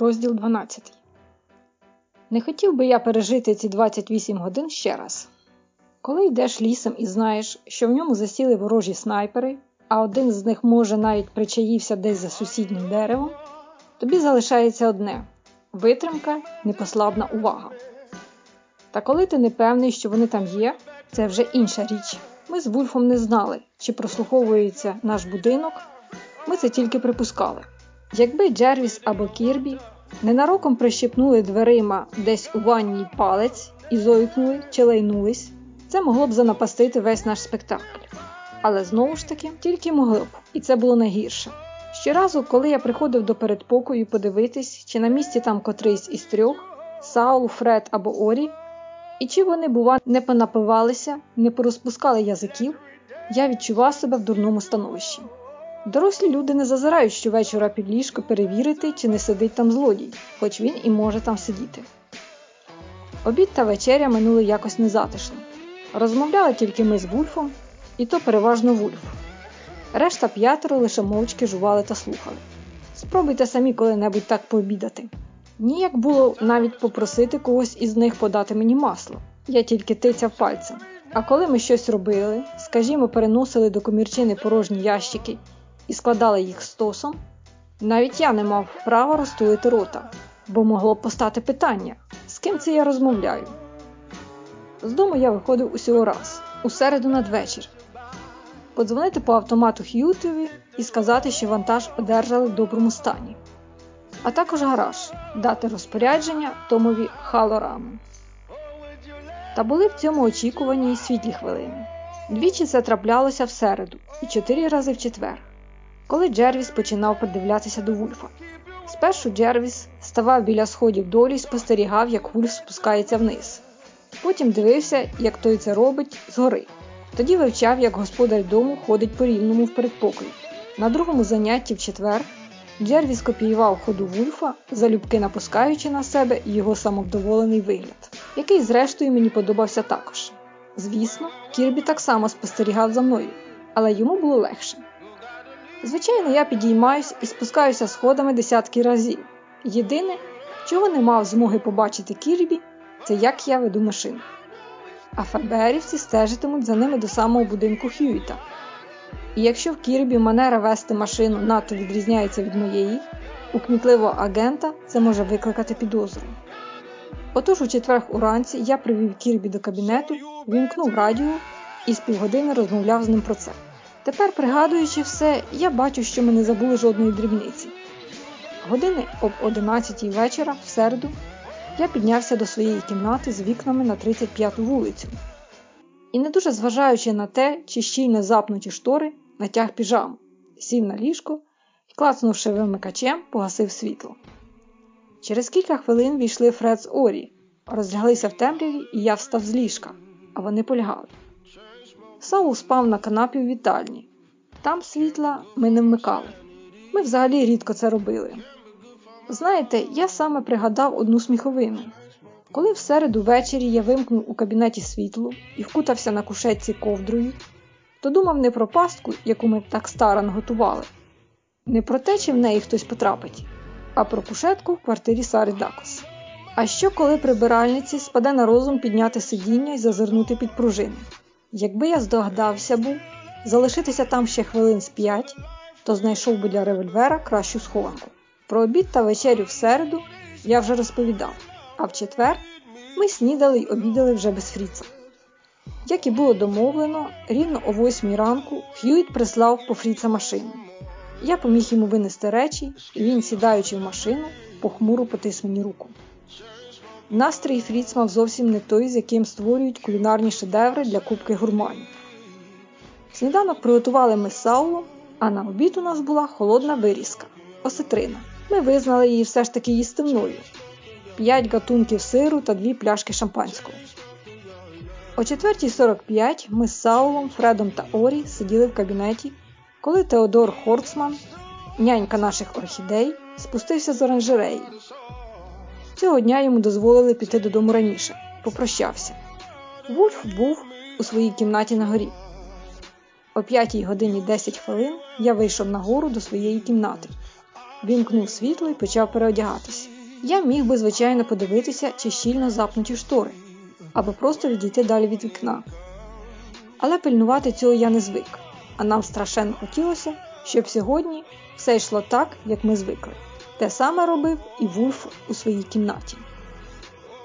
Розділ 12. Не хотів би я пережити ці 28 годин ще раз. Коли йдеш лісом і знаєш, що в ньому засіли ворожі снайпери, а один з них може навіть причаївся десь за сусіднім деревом, тобі залишається одне витримка, непослабна увага. Та коли ти не певний, що вони там є, це вже інша річ. Ми з Вульфом не знали, чи прослуховується наш будинок, ми це тільки припускали. Якби Джервіс або Кірбі ненароком прищепнули дверима десь у ванній палець і зойкнули чи лайнулись, це могло б занапастити весь наш спектакль. Але знову ж таки тільки могли б, і це було найгірше. Щоразу, коли я приходив до передпокою подивитись, чи на місці там котрийсь із трьох Саул, Фред або Орі, і чи вони, бува, не понапивалися, не порозпускали язиків, я відчував себе в дурному становищі. Дорослі люди не зазирають щовечора під ліжко перевірити, чи не сидить там злодій, хоч він і може там сидіти. Обід та вечеря минули якось незатишно. Розмовляли тільки ми з Вульфом, і то переважно Вульф. Решта п'ятеро лише мовчки жували та слухали. Спробуйте самі коли-небудь так пообідати. Ніяк було навіть попросити когось із них подати мені масло, я тільки тицяв пальцем. А коли ми щось робили, скажімо, переносили до комірчини порожні ящики і складали їх стосом, навіть я не мав права розтулити рота, бо могло б постати питання, з ким це я розмовляю. З дому я виходив усього раз, у середу надвечір. Подзвонити по автомату Х'ютові і сказати, що вантаж одержали в доброму стані, а також гараж, дати розпорядження Томові Халорану. Та були в цьому очікуванні й світлі хвилини. Двічі це траплялося в середу і чотири рази в четвер, коли Джервіс починав придивлятися до Вульфа. Спершу Джервіс ставав біля сходів долі і спостерігав, як Вульф спускається вниз. Потім дивився, як той це робить згори. Тоді вивчав, як господар дому ходить по рівному в передпокої. На другому занятті в четвер Джервіс копіював ходу Вульфа, залюбки напускаючи на себе його самовдоволений вигляд, який, зрештою, мені подобався також. Звісно, Кірбі так само спостерігав за мною, але йому було легше. Звичайно, я підіймаюсь і спускаюся сходами десятки разів. Єдине, чого не мав змоги побачити Кірбі, це як я веду машину. А ФБРівці стежитимуть за ними до самого будинку Хьюіта. І якщо в Кірбі манера вести машину надто відрізняється від моєї, у кмітливого агента це може викликати підозру. Отож у четвер уранці я привів Кірбі до кабінету, вімкнув радіо і з півгодини розмовляв з ним про це. Тепер, пригадуючи все, я бачу, що ми не забули жодної дрібниці. Години об 11 вечора, в середу, я піднявся до своєї кімнати з вікнами на 35-ту вулицю. І не дуже зважаючи на те, чи щільно запнуті штори, натяг піжаму, сів на ліжко і, клацнувши вимикачем, погасив світло. Через кілька хвилин війшли Фред з Орі, розляглися в темряві, і я встав з ліжка, а вони полягали. Саул спав на канапі в вітальні. Там світла ми не вмикали. Ми взагалі рідко це робили. Знаєте, я саме пригадав одну сміховину. Коли в середу ввечері я вимкнув у кабінеті світло і вкутався на кушетці ковдрою, то думав не про пастку, яку ми так старано готували, не про те, чи в неї хтось потрапить, а про кушетку в квартирі Сари Дакос. А що, коли прибиральниці спаде на розум підняти сидіння і зазирнути під пружини? Якби я здогадався був залишитися там ще хвилин з п'ять, то знайшов би для револьвера кращу схованку. Про обід та вечерю в середу я вже розповідав, а в четвер ми снідали й обідали вже без Фріца. Як і було домовлено, рівно о восьмій ранку Хьюіт прислав по Фріца машину. Я поміг йому винести речі, і він, сідаючи в машину, похмуро потис мені руку. Настрій Фріц мав зовсім не той, з яким створюють кулінарні шедеври для кубки гурманів. Сніданок приготували ми з Саулом, а на обід у нас була холодна вирізка осетрина. Ми визнали її все ж таки їстивною. П'ять гатунків сиру та дві пляшки шампанського. О 4.45 ми з Саулом, Фредом та Орі сиділи в кабінеті, коли Теодор Хорцман, нянька наших орхідей, спустився з оранжереї. Цього дня йому дозволили піти додому раніше, попрощався. Вульф був у своїй кімнаті на горі. О 5 годині 10 хвилин я вийшов нагору до своєї кімнати, вімкнув світло і почав переодягатися. Я міг би, звичайно, подивитися, чи щільно запнуті штори, або просто відійти далі від вікна. Але пильнувати цього я не звик, а нам страшенно хотілося, щоб сьогодні все йшло так, як ми звикли. Те саме робив і Вульф у своїй кімнаті.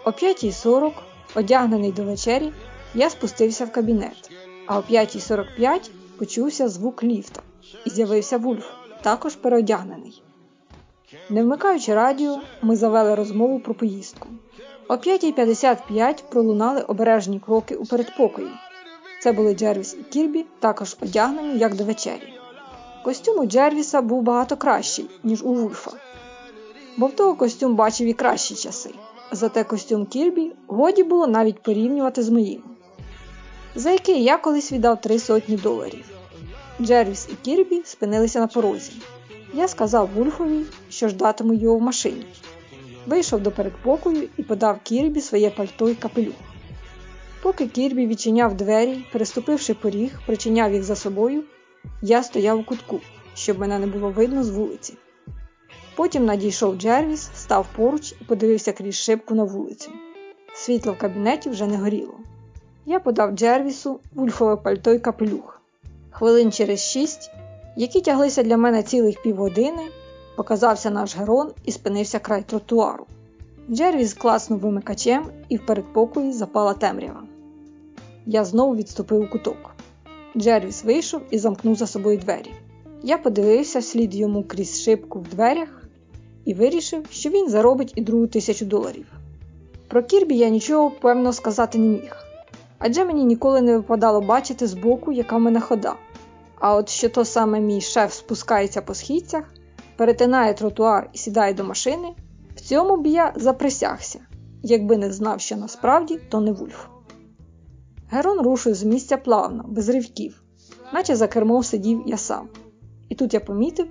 О 5.40, одягнений до вечері, я спустився в кабінет, а о 5.45 почувся звук ліфта і з'явився Вульф, також переодягнений. Не вмикаючи радіо, ми завели розмову про поїздку. О 5.55 пролунали обережні кроки у передпокої. Це були Джервіс і Кірбі, також одягнені як до вечері. Костюм у Джервіса був багато кращий, ніж у Вульфа, бо в того костюм бачив і кращі часи. Зате костюм Кірбі годі було навіть порівнювати з моїм, за який я колись віддав три сотні доларів. Джервіс і Кірбі спинилися на порозі. Я сказав Вульфові, що ждатиму його в машині. Вийшов до передпокою і подав Кірбі своє пальто й капелюх. Поки Кірбі відчиняв двері, переступивши поріг, причиняв їх за собою, я стояв у кутку, щоб мене не було видно з вулиці. Потім надійшов Джервіс, став поруч і подивився крізь шибку на вулицю. Світло в кабінеті вже не горіло. Я подав Джервісу вульфове пальто й капелюх. Хвилин через шість, які тяглися для мене цілих півгодини, показався наш герон і спинився край тротуару. Джервіс класнув вимикачем і в передпокої запала темрява. Я знову відступив у куток. Джервіс вийшов і замкнув за собою двері. Я подивився вслід йому крізь шибку в дверях і вирішив, що він заробить і другу тисячу доларів. Про Кірбі я нічого певно сказати не міг, адже мені ніколи не випадало бачити збоку, яка в мене хода. А от що то саме мій шеф спускається по східцях, перетинає тротуар і сідає до машини, в цьому б я заприсягся, якби не знав, що насправді то не Вульф. Герон рушив з місця плавно, без ривків, наче за кермом сидів я сам. І тут я помітив,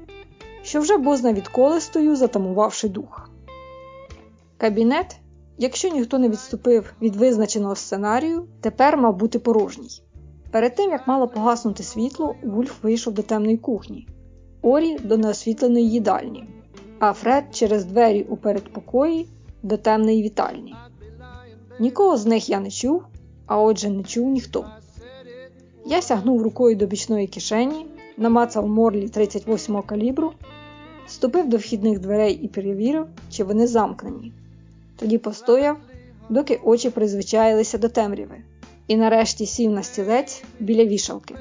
що вже бозна відколи стою, затамувавши дух. Кабінет, якщо ніхто не відступив від визначеного сценарію, тепер мав бути порожній. Перед тим, як мало погаснути світло, Вульф вийшов до темної кухні, Орі до неосвітленої їдальні, а Фред через двері у передпокої до темної вітальні. Нікого з них я не чув, а отже, не чув ніхто. Я сягнув рукою до бічної кишені, намацав морлі 38-го калібру, ступив до вхідних дверей і перевірив, чи вони замкнені. Тоді постояв, доки очі призвичаїлися до темряви, і нарешті сів на стілець біля вішалки.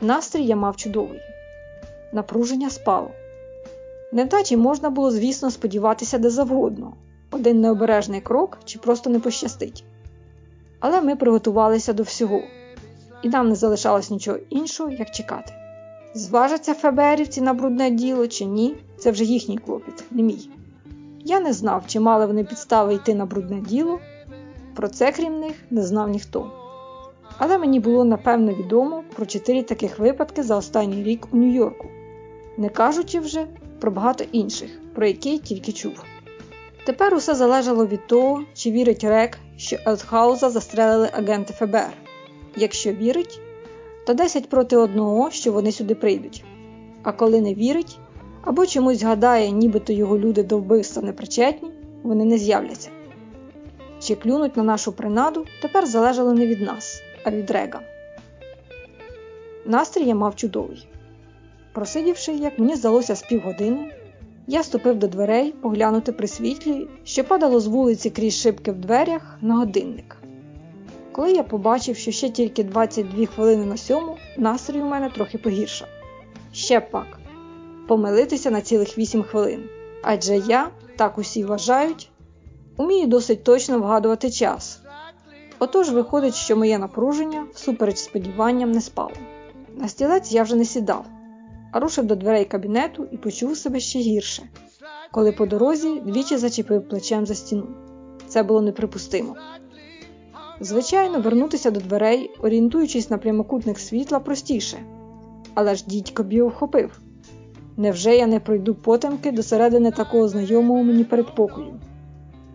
Настрій я мав чудовий. Напруження спало. Невдачі можна було, звісно, сподіватися де завгодно, один необережний крок чи просто не пощастить. Але ми приготувалися до всього, і нам не залишалось нічого іншого, як чекати. Зважаться ФБРівці на брудне діло чи ні, це вже їхній клопіт, не мій. Я не знав, чи мали вони підстави йти на брудне діло, про це, крім них, не знав ніхто. Але мені було напевно відомо про чотири таких випадки за останній рік у Нью-Йорку, не кажучи вже про багато інших, про які тільки чув. Тепер усе залежало від того, чи вірить Рек, що Елтхауза застрелили агенти ФБР. Якщо вірить, то 10 проти одного, що вони сюди прийдуть. А коли не вірить, або чомусь гадає, нібито його люди до вбивства не причетні, вони не з'являться. Чи клюнуть на нашу принаду, тепер залежало не від нас, а від Рега. Настрій я мав чудовий. Просидівши, як мені здалося з півгодини, я ступив до дверей поглянути при світлі, що падало з вулиці крізь шибки в дверях на годинник. Коли я побачив, що ще тільки 22 хвилини на сьому, настрій у мене трохи погіршав. Ще пак помилитися на цілих 8 хвилин. Адже я, так усі вважають, умію досить точно вгадувати час. Отож виходить, що моє напруження, всупереч сподіванням, не спало. На стілець я вже не сідав, а рушив до дверей кабінету і почув себе ще гірше, коли по дорозі двічі зачепив плечем за стіну. Це було неприпустимо. Звичайно, вернутися до дверей, орієнтуючись на прямокутник світла, простіше. Але ж дідько б'є вхопив. Невже я не пройду потемки до середини такого знайомого мені передпокою?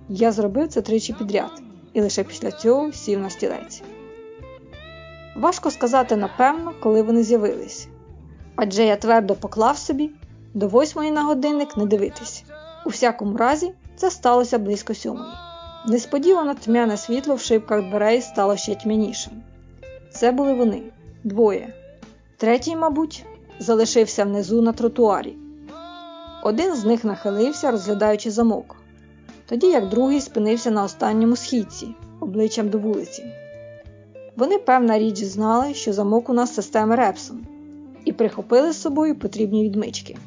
Я зробив це тричі підряд і лише після цього сів на стілець. Важко сказати напевно, коли вони з'явились. Адже я твердо поклав собі до восьмої на годинник не дивитись. У всякому разі, Це сталося близько сьомої. Несподівано тьмяне світло в шибках дверей стало ще тьмянішим. Це були вони двоє. Третій, мабуть, залишився внизу на тротуарі. Один з них нахилився, розглядаючи замок, тоді як другий спинився на останньому східці, обличчям до вулиці. Вони, певна річ, знали, що замок у нас системи Репсон, і прихопили з собою потрібні відмички.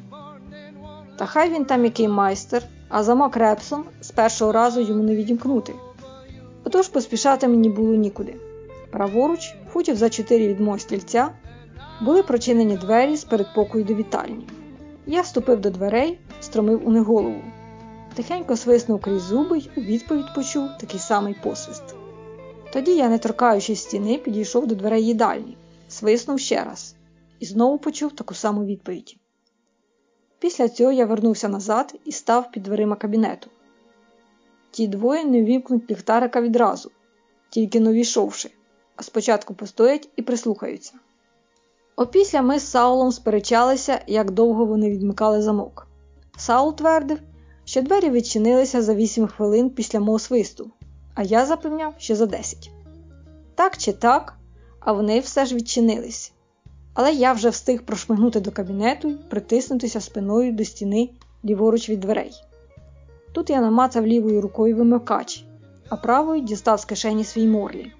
Та хай він там який майстер, а замок Репсон з першого разу йому не відімкнути. Отож поспішати мені було нікуди. Праворуч, футів за чотири від мого стільця, були прочинені двері з передпокою до вітальні. Я ступив до дверей, стромив у них голову. Тихенько свиснув крізь зуби й у відповідь почув такий самий посвист. Тоді я, не торкаючись стіни, підійшов до дверей їдальні, свиснув ще раз і знову почув таку саму відповідь. Після цього я вернувся назад і став під дверима кабінету. Ті двоє не вімкнуть ліхтарика відразу, тільки но війшовши, а спочатку постоять і прислухаються. Опісля ми з Саулом сперечалися, як довго вони відмикали замок. Саул твердив, що двері відчинилися за 8 хвилин після мого свисту, а я запевняв, що за 10. Так чи так, а вони все ж відчинились. Але я вже встиг прошмигнути до кабінету і притиснутися спиною до стіни ліворуч від дверей. Тут я намацав лівою рукою вимикач, а правою дістав з кишені свій морлі.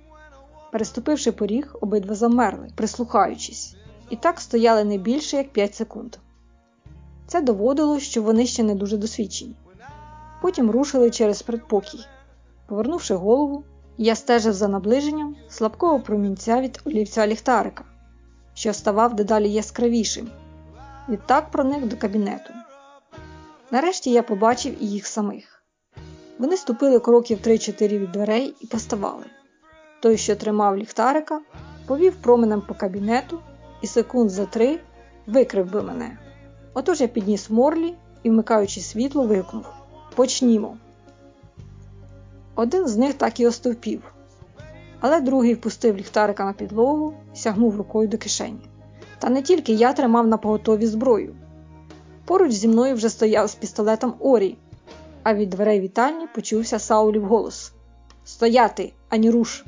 Переступивши поріг, обидва замерли, прислухаючись, і так стояли не більше як 5 секунд. Це доводило, що вони ще не дуже досвідчені. Потім рушили через предпокій. Повернувши голову, я стежив за наближенням слабкого промінця від олівця ліхтарика, що ставав дедалі яскравішим. Відтак проник до кабінету. Нарешті я побачив і їх самих. Вони ступили кроків 3-4 від дверей і поставали. Той, що тримав ліхтарика, повів променем по кабінету і секунд за три викрив би мене. Отож я підніс морлі і, вмикаючи світло, вигукнув Почнімо. Один з них так і остовпів, але другий впустив ліхтарика на підлогу і сягнув рукою до кишені. Та не тільки я тримав на поготові зброю. Поруч зі мною вже стояв з пістолетом Орі, а від дверей вітальні почувся Саулів голос Стояти, ані руш!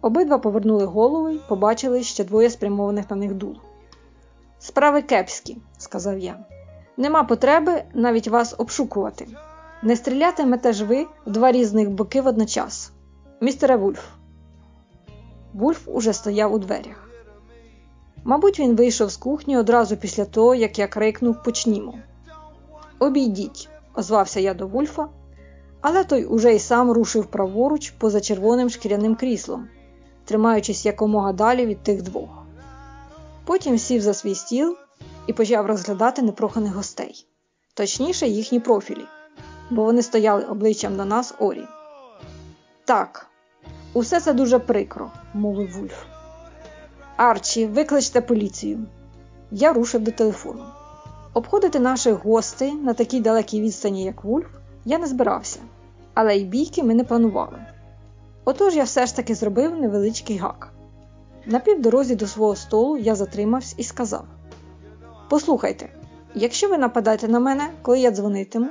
Обидва повернули голову і побачили ще двоє спрямованих на них дул. Справи кепські, сказав я. Нема потреби навіть вас обшукувати. Не стрілятимете ж ви в два різних боки водночас. Містере Вульф. Вульф уже стояв у дверях. Мабуть, він вийшов з кухні одразу після того, як я крикнув Почнімо. Обійдіть, озвався я до Вульфа, але той уже й сам рушив праворуч поза червоним шкіряним кріслом, тримаючись якомога далі від тих двох. Потім сів за свій стіл і почав розглядати непроханих гостей, точніше, їхні профілі, бо вони стояли обличчям до нас Орі. Так, усе це дуже прикро, мовив Вульф. Арчі, викличте поліцію. Я рушив до телефону. Обходити наших гостей на такій далекій відстані, як Вульф, я не збирався, але й бійки ми не планували. Отож я все ж таки зробив невеличкий гак. На півдорозі до свого столу я затримався і сказав: Послухайте, якщо ви нападаєте на мене, коли я дзвонитиму,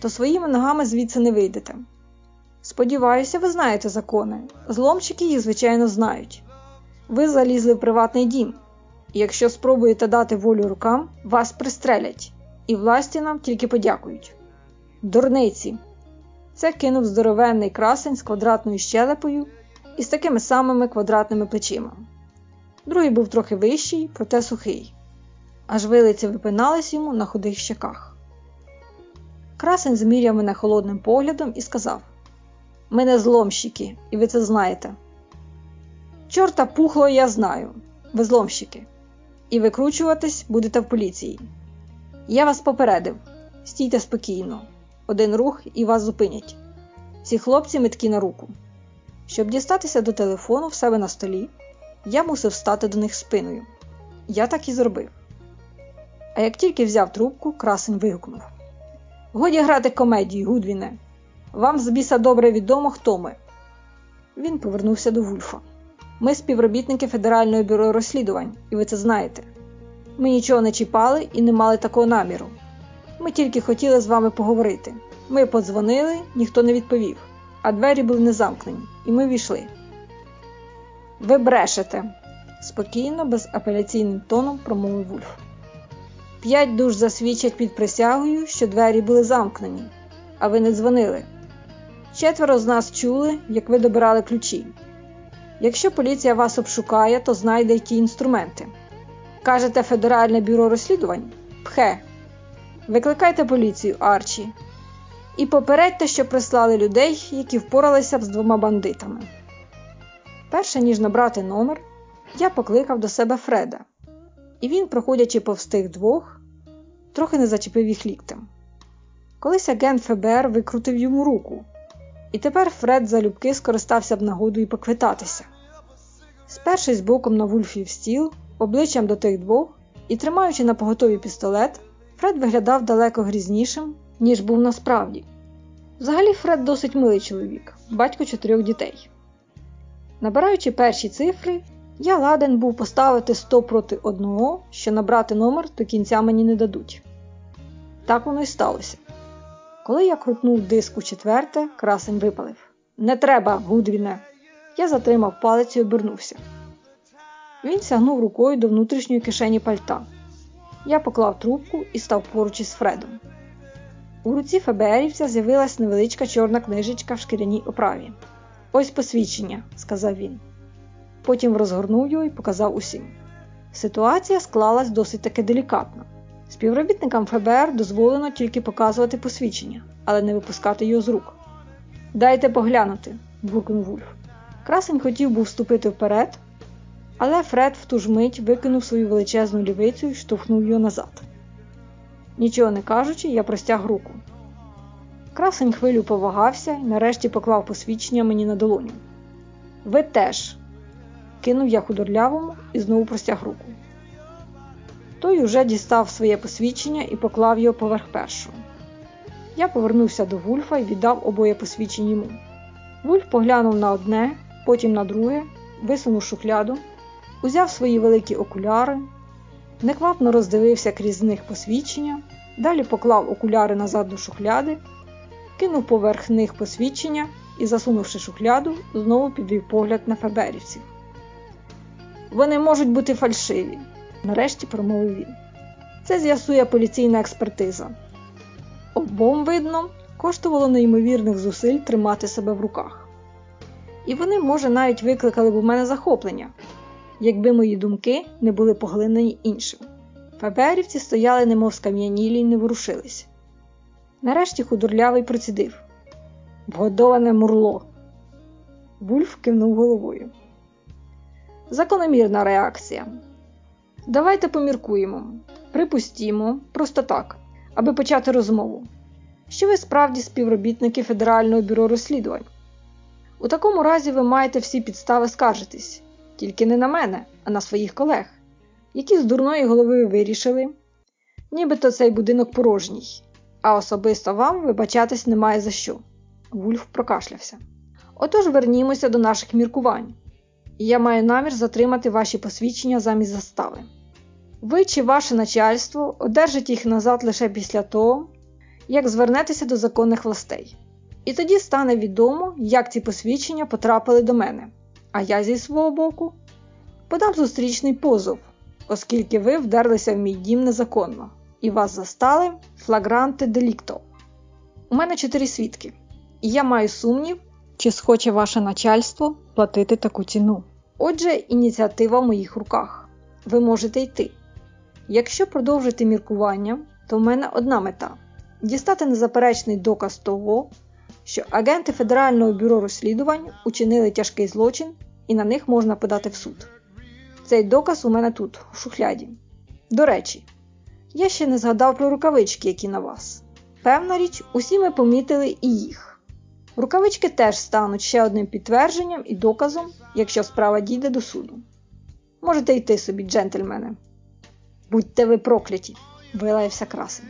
то своїми ногами звідси не вийдете. Сподіваюся, ви знаєте закони. Зломчики їх, звичайно, знають. Ви залізли в приватний дім, якщо спробуєте дати волю рукам, вас пристрелять, і власті нам тільки подякують. Дурниці! Це кинув здоровенний красень з квадратною щелепою і з такими самими квадратними плечима. Другий був трохи вищий, проте сухий, аж вилиці випинались йому на худих щеках. Красень зміряв мене холодним поглядом і сказав: Ми не зломщики, і ви це знаєте. Чорта пухло я знаю, ви зломщики, і викручуватись будете в поліції. Я вас попередив, стійте спокійно, один рух і вас зупинять. Ці хлопці меткі на руку. Щоб дістатися до телефону в себе на столі, я мусив стати до них спиною. Я так і зробив. А як тільки взяв трубку, красень вигукнув: Годі грати комедію, Гудвіне. Вам з біса добре відомо, хто ми. Він повернувся до Вульфа. Ми співробітники Федерального бюро розслідувань, і ви це знаєте. Ми нічого не чіпали і не мали такого наміру. Ми тільки хотіли з вами поговорити. Ми подзвонили, ніхто не відповів, а двері були не замкнені, і ми війшли. Ви брешете, спокійно, безапеляційним тоном промовив Вульф. П'ять душ засвідчать під присягою, що двері були замкнені, а ви не дзвонили. Четверо з нас чули, як ви добирали ключі. Якщо поліція вас обшукає, то знайде ті інструменти. Кажете Федеральне бюро розслідувань? Пхе. Викликайте поліцію, Арчі, і попередьте, що прислали людей, які впоралися з двома бандитами. Перше ніж набрати номер, я покликав до себе Фреда, і він, проходячи повз тих двох, трохи не зачепив їх ліктем. Колись агент ФБР викрутив йому руку, і тепер Фред залюбки скористався б нагодою поквитатися. Спершись боком на вульфів стіл, обличчям до тих двох і тримаючи на поготові пістолет, Фред виглядав далеко грізнішим, ніж був насправді. Взагалі, Фред досить милий чоловік, батько чотирьох дітей. Набираючи перші цифри, я ладен був поставити 100 проти одного, що набрати номер до кінця мені не дадуть. Так воно й сталося. Коли я крутнув диск у четверте, красень випалив. Не треба, Гудвіне! Я затримав палець і обернувся. Він сягнув рукою до внутрішньої кишені пальта. Я поклав трубку і став поруч із Фредом. У руці ФБРівця з'явилась невеличка чорна книжечка в шкіряній оправі. Ось посвідчення, сказав він. Потім розгорнув його і показав усім. Ситуація склалась досить таки делікатно. Співробітникам ФБР дозволено тільки показувати посвідчення, але не випускати його з рук. Дайте поглянути, буркнув Вульф. Красень хотів був вступити вперед, але Фред в ту ж мить викинув свою величезну лівицю і штовхнув його назад. Нічого не кажучи, я простяг руку. Красень хвилю повагався і нарешті поклав посвідчення мені на долоню. Ви теж, кинув я худорлявому і знову простяг руку. Той уже дістав своє посвідчення і поклав його поверх першого. Я повернувся до Вульфа і віддав обоє посвідчень йому. Вульф поглянув на одне, потім на друге, висунув шухляду, узяв свої великі окуляри, неквапно роздивився крізь них посвідчення, далі поклав окуляри назад до шухляди, кинув поверх них посвідчення і, засунувши шухляду, знову підвів погляд на фаберівців. Вони можуть бути фальшиві, нарешті промовив він. Це з'ясує поліційна експертиза. Обом, видно, коштувало неймовірних зусиль тримати себе в руках. І вони, може, навіть викликали б у мене захоплення, якби мої думки не були поглинені іншим. Фаберівці стояли, немов скам'янілі й не ворушились. Нарешті худорлявий процідив Вгодоване мурло. Вульф кивнув головою. Закономірна реакція. Давайте поміркуємо. Припустімо, просто так, аби почати розмову. Що ви справді співробітники Федерального бюро розслідувань? У такому разі ви маєте всі підстави скаржитись, тільки не на мене, а на своїх колег, які з дурної голови вирішили, нібито цей будинок порожній, а особисто вам вибачатись немає за що. Вульф прокашлявся. Отож вернімося до наших міркувань, і я маю намір затримати ваші посвідчення замість застави. Ви чи ваше начальство одержите їх назад лише після того, як звернетеся до законних властей. І тоді стане відомо, як ці посвідчення потрапили до мене. А я зі свого боку подам зустрічний позов, оскільки ви вдерлися в мій дім незаконно і вас застали флагранте делікто. У мене чотири свідки, і я маю сумнів, чи схоче ваше начальство платити таку ціну. Отже, ініціатива в моїх руках. Ви можете йти. Якщо продовжити міркування, то в мене одна мета дістати незаперечний доказ того, що агенти Федерального бюро розслідувань учинили тяжкий злочин і на них можна подати в суд. Цей доказ у мене тут, в шухляді. До речі, я ще не згадав про рукавички, які на вас. Певна річ, усі ми помітили і їх. Рукавички теж стануть ще одним підтвердженням і доказом, якщо справа дійде до суду. Можете йти собі, джентльмени. Будьте ви прокляті, вилаявся красень.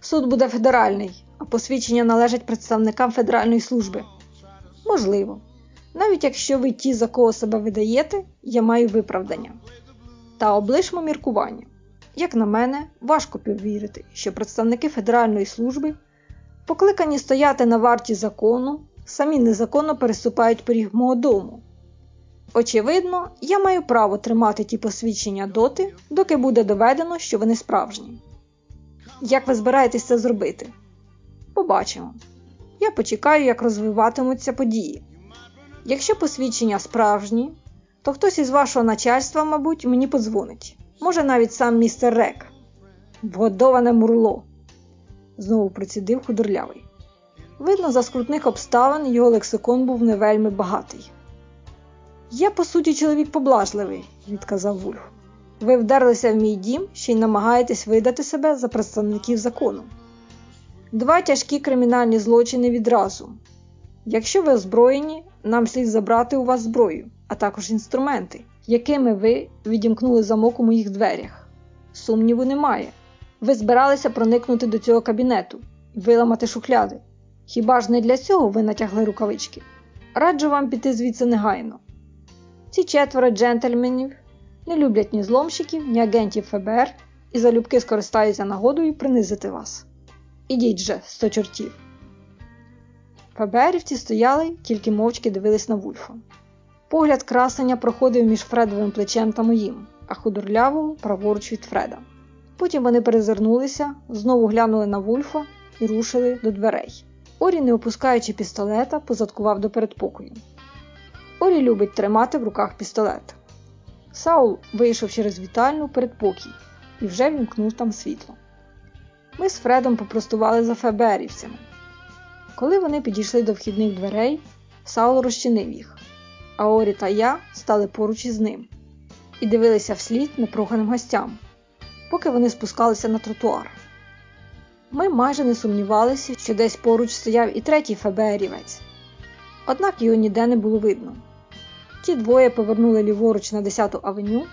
Суд буде федеральний, а посвідчення належать представникам Федеральної служби. Можливо. Навіть якщо ви ті, за кого себе видаєте, я маю виправдання. Та облишмо міркування. Як на мене, важко повірити, що представники Федеральної служби покликані стояти на варті закону, самі незаконно переступають поріг мого дому. Очевидно, я маю право тримати ті посвідчення доти, доки буде доведено, що вони справжні. Як ви збираєтесь це зробити? Побачимо. Я почекаю, як розвиватимуться події. Якщо посвідчення справжні, то хтось із вашого начальства, мабуть, мені подзвонить. Може, навіть сам містер Рек. Вгодоване мурло, знову процідив худорлявий. Видно, за скрутних обставин його лексикон був не вельми багатий. Я, по суті, чоловік поблажливий, відказав Вульф. Ви вдерлися в мій дім ще й намагаєтесь видати себе за представників закону. Два тяжкі кримінальні злочини відразу. Якщо ви озброєні, нам слід забрати у вас зброю, а також інструменти, якими ви відімкнули замок у моїх дверях. Сумніву немає. Ви збиралися проникнути до цього кабінету і виламати шухляди. Хіба ж не для цього ви натягли рукавички? Раджу вам піти звідси негайно. Ці четверо джентльменів не люблять ні зломщиків, ні агентів ФБР і залюбки скористаються нагодою принизити вас. Ідіть же, сто чортів. ФБРівці стояли, тільки мовчки дивились на Вульфа. Погляд красення проходив між Фредовим плечем та моїм, а худорлявого праворуч від Фреда. Потім вони перезирнулися, знову глянули на Вульфа і рушили до дверей. Орі, не опускаючи пістолета, позадкував до передпокою. Орі любить тримати в руках пістолет. Саул вийшов через вітальну передпокій і вже вімкнув там світло. Ми з Фредом попростували за ФБРівцями. Коли вони підійшли до вхідних дверей, Саул розчинив їх, а Орі та я стали поруч із ним і дивилися вслід непроханим гостям, поки вони спускалися на тротуар. Ми майже не сумнівалися, що десь поруч стояв і третій ФБРівець, однак його ніде не було видно. Ті двоє повернули ліворуч на 10-ту авеню,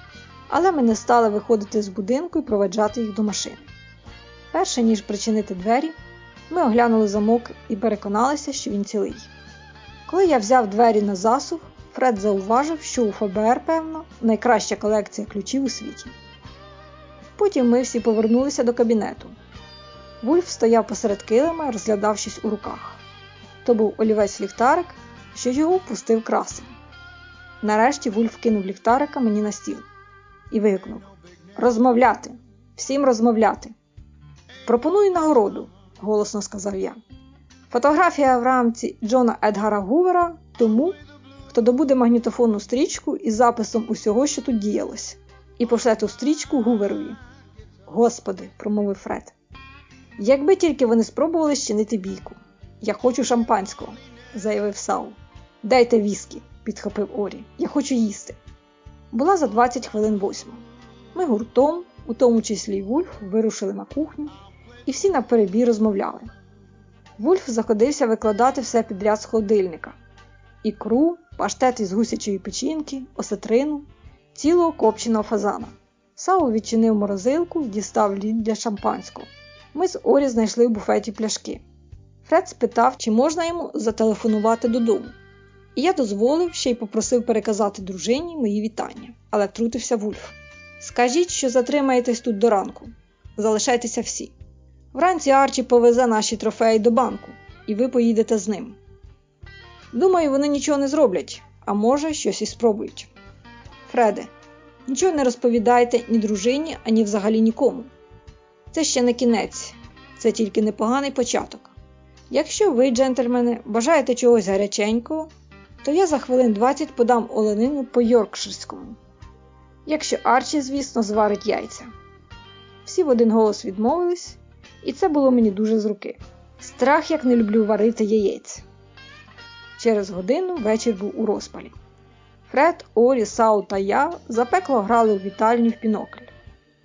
але ми не стали виходити з будинку і проведжати їх до машини. Перше ніж причинити двері, ми оглянули замок і переконалися, що він цілий. Коли я взяв двері на засув, Фред зауважив, що у ФБР, певно, найкраща колекція ключів у світі. Потім ми всі повернулися до кабінету. Вульф стояв посеред килима, розглядав щось у руках. То був олівець ліхтарик, що його пустив красень. Нарешті Вульф кинув ліхтарика мені на стіл і вигукнув: Розмовляти! Всім розмовляти! Пропоную нагороду, голосно сказав я. Фотографія в рамці Джона Едгара Гувера тому, хто добуде магнітофонну стрічку із записом усього, що тут діялось, і пошле ту стрічку Гуверові. Господи, промовив Фред. Якби тільки вони спробували щинити бійку. Я хочу шампанського, заявив Саул. Дайте віскі, підхопив Орі. Я хочу їсти. Була за 20 хвилин восьма. Ми гуртом, у тому числі й Вульф, вирушили на кухню, і всі на перебій розмовляли. Вульф заходився викладати все підряд з холодильника: ікру, паштет із гусячої печінки, осетрину, цілого копченого фазана. Саул відчинив морозилку дістав лід для шампанського. Ми з Орі знайшли в буфеті пляшки. Фред спитав, чи можна йому зателефонувати додому. І я дозволив ще й попросив переказати дружині мої вітання, але втрутився Вульф. Скажіть, що затримаєтесь тут до ранку. Залишайтеся всі. Вранці Арчі повезе наші трофеї до банку, і ви поїдете з ним. Думаю, вони нічого не зроблять, а може, щось і спробують. Фреде, нічого не розповідайте ні дружині, ані взагалі нікому. Це ще не кінець, це тільки непоганий початок. Якщо ви, джентльмени, бажаєте чогось гаряченького, то я за хвилин 20 подам оленину по Йоркширському. Якщо Арчі, звісно, зварить яйця. Всі в один голос відмовились, і це було мені дуже з руки. Страх, як не люблю варити яєць. Через годину вечір був у розпалі. Фред, Орі, Сау та я запекло грали у вітальні в пінокль,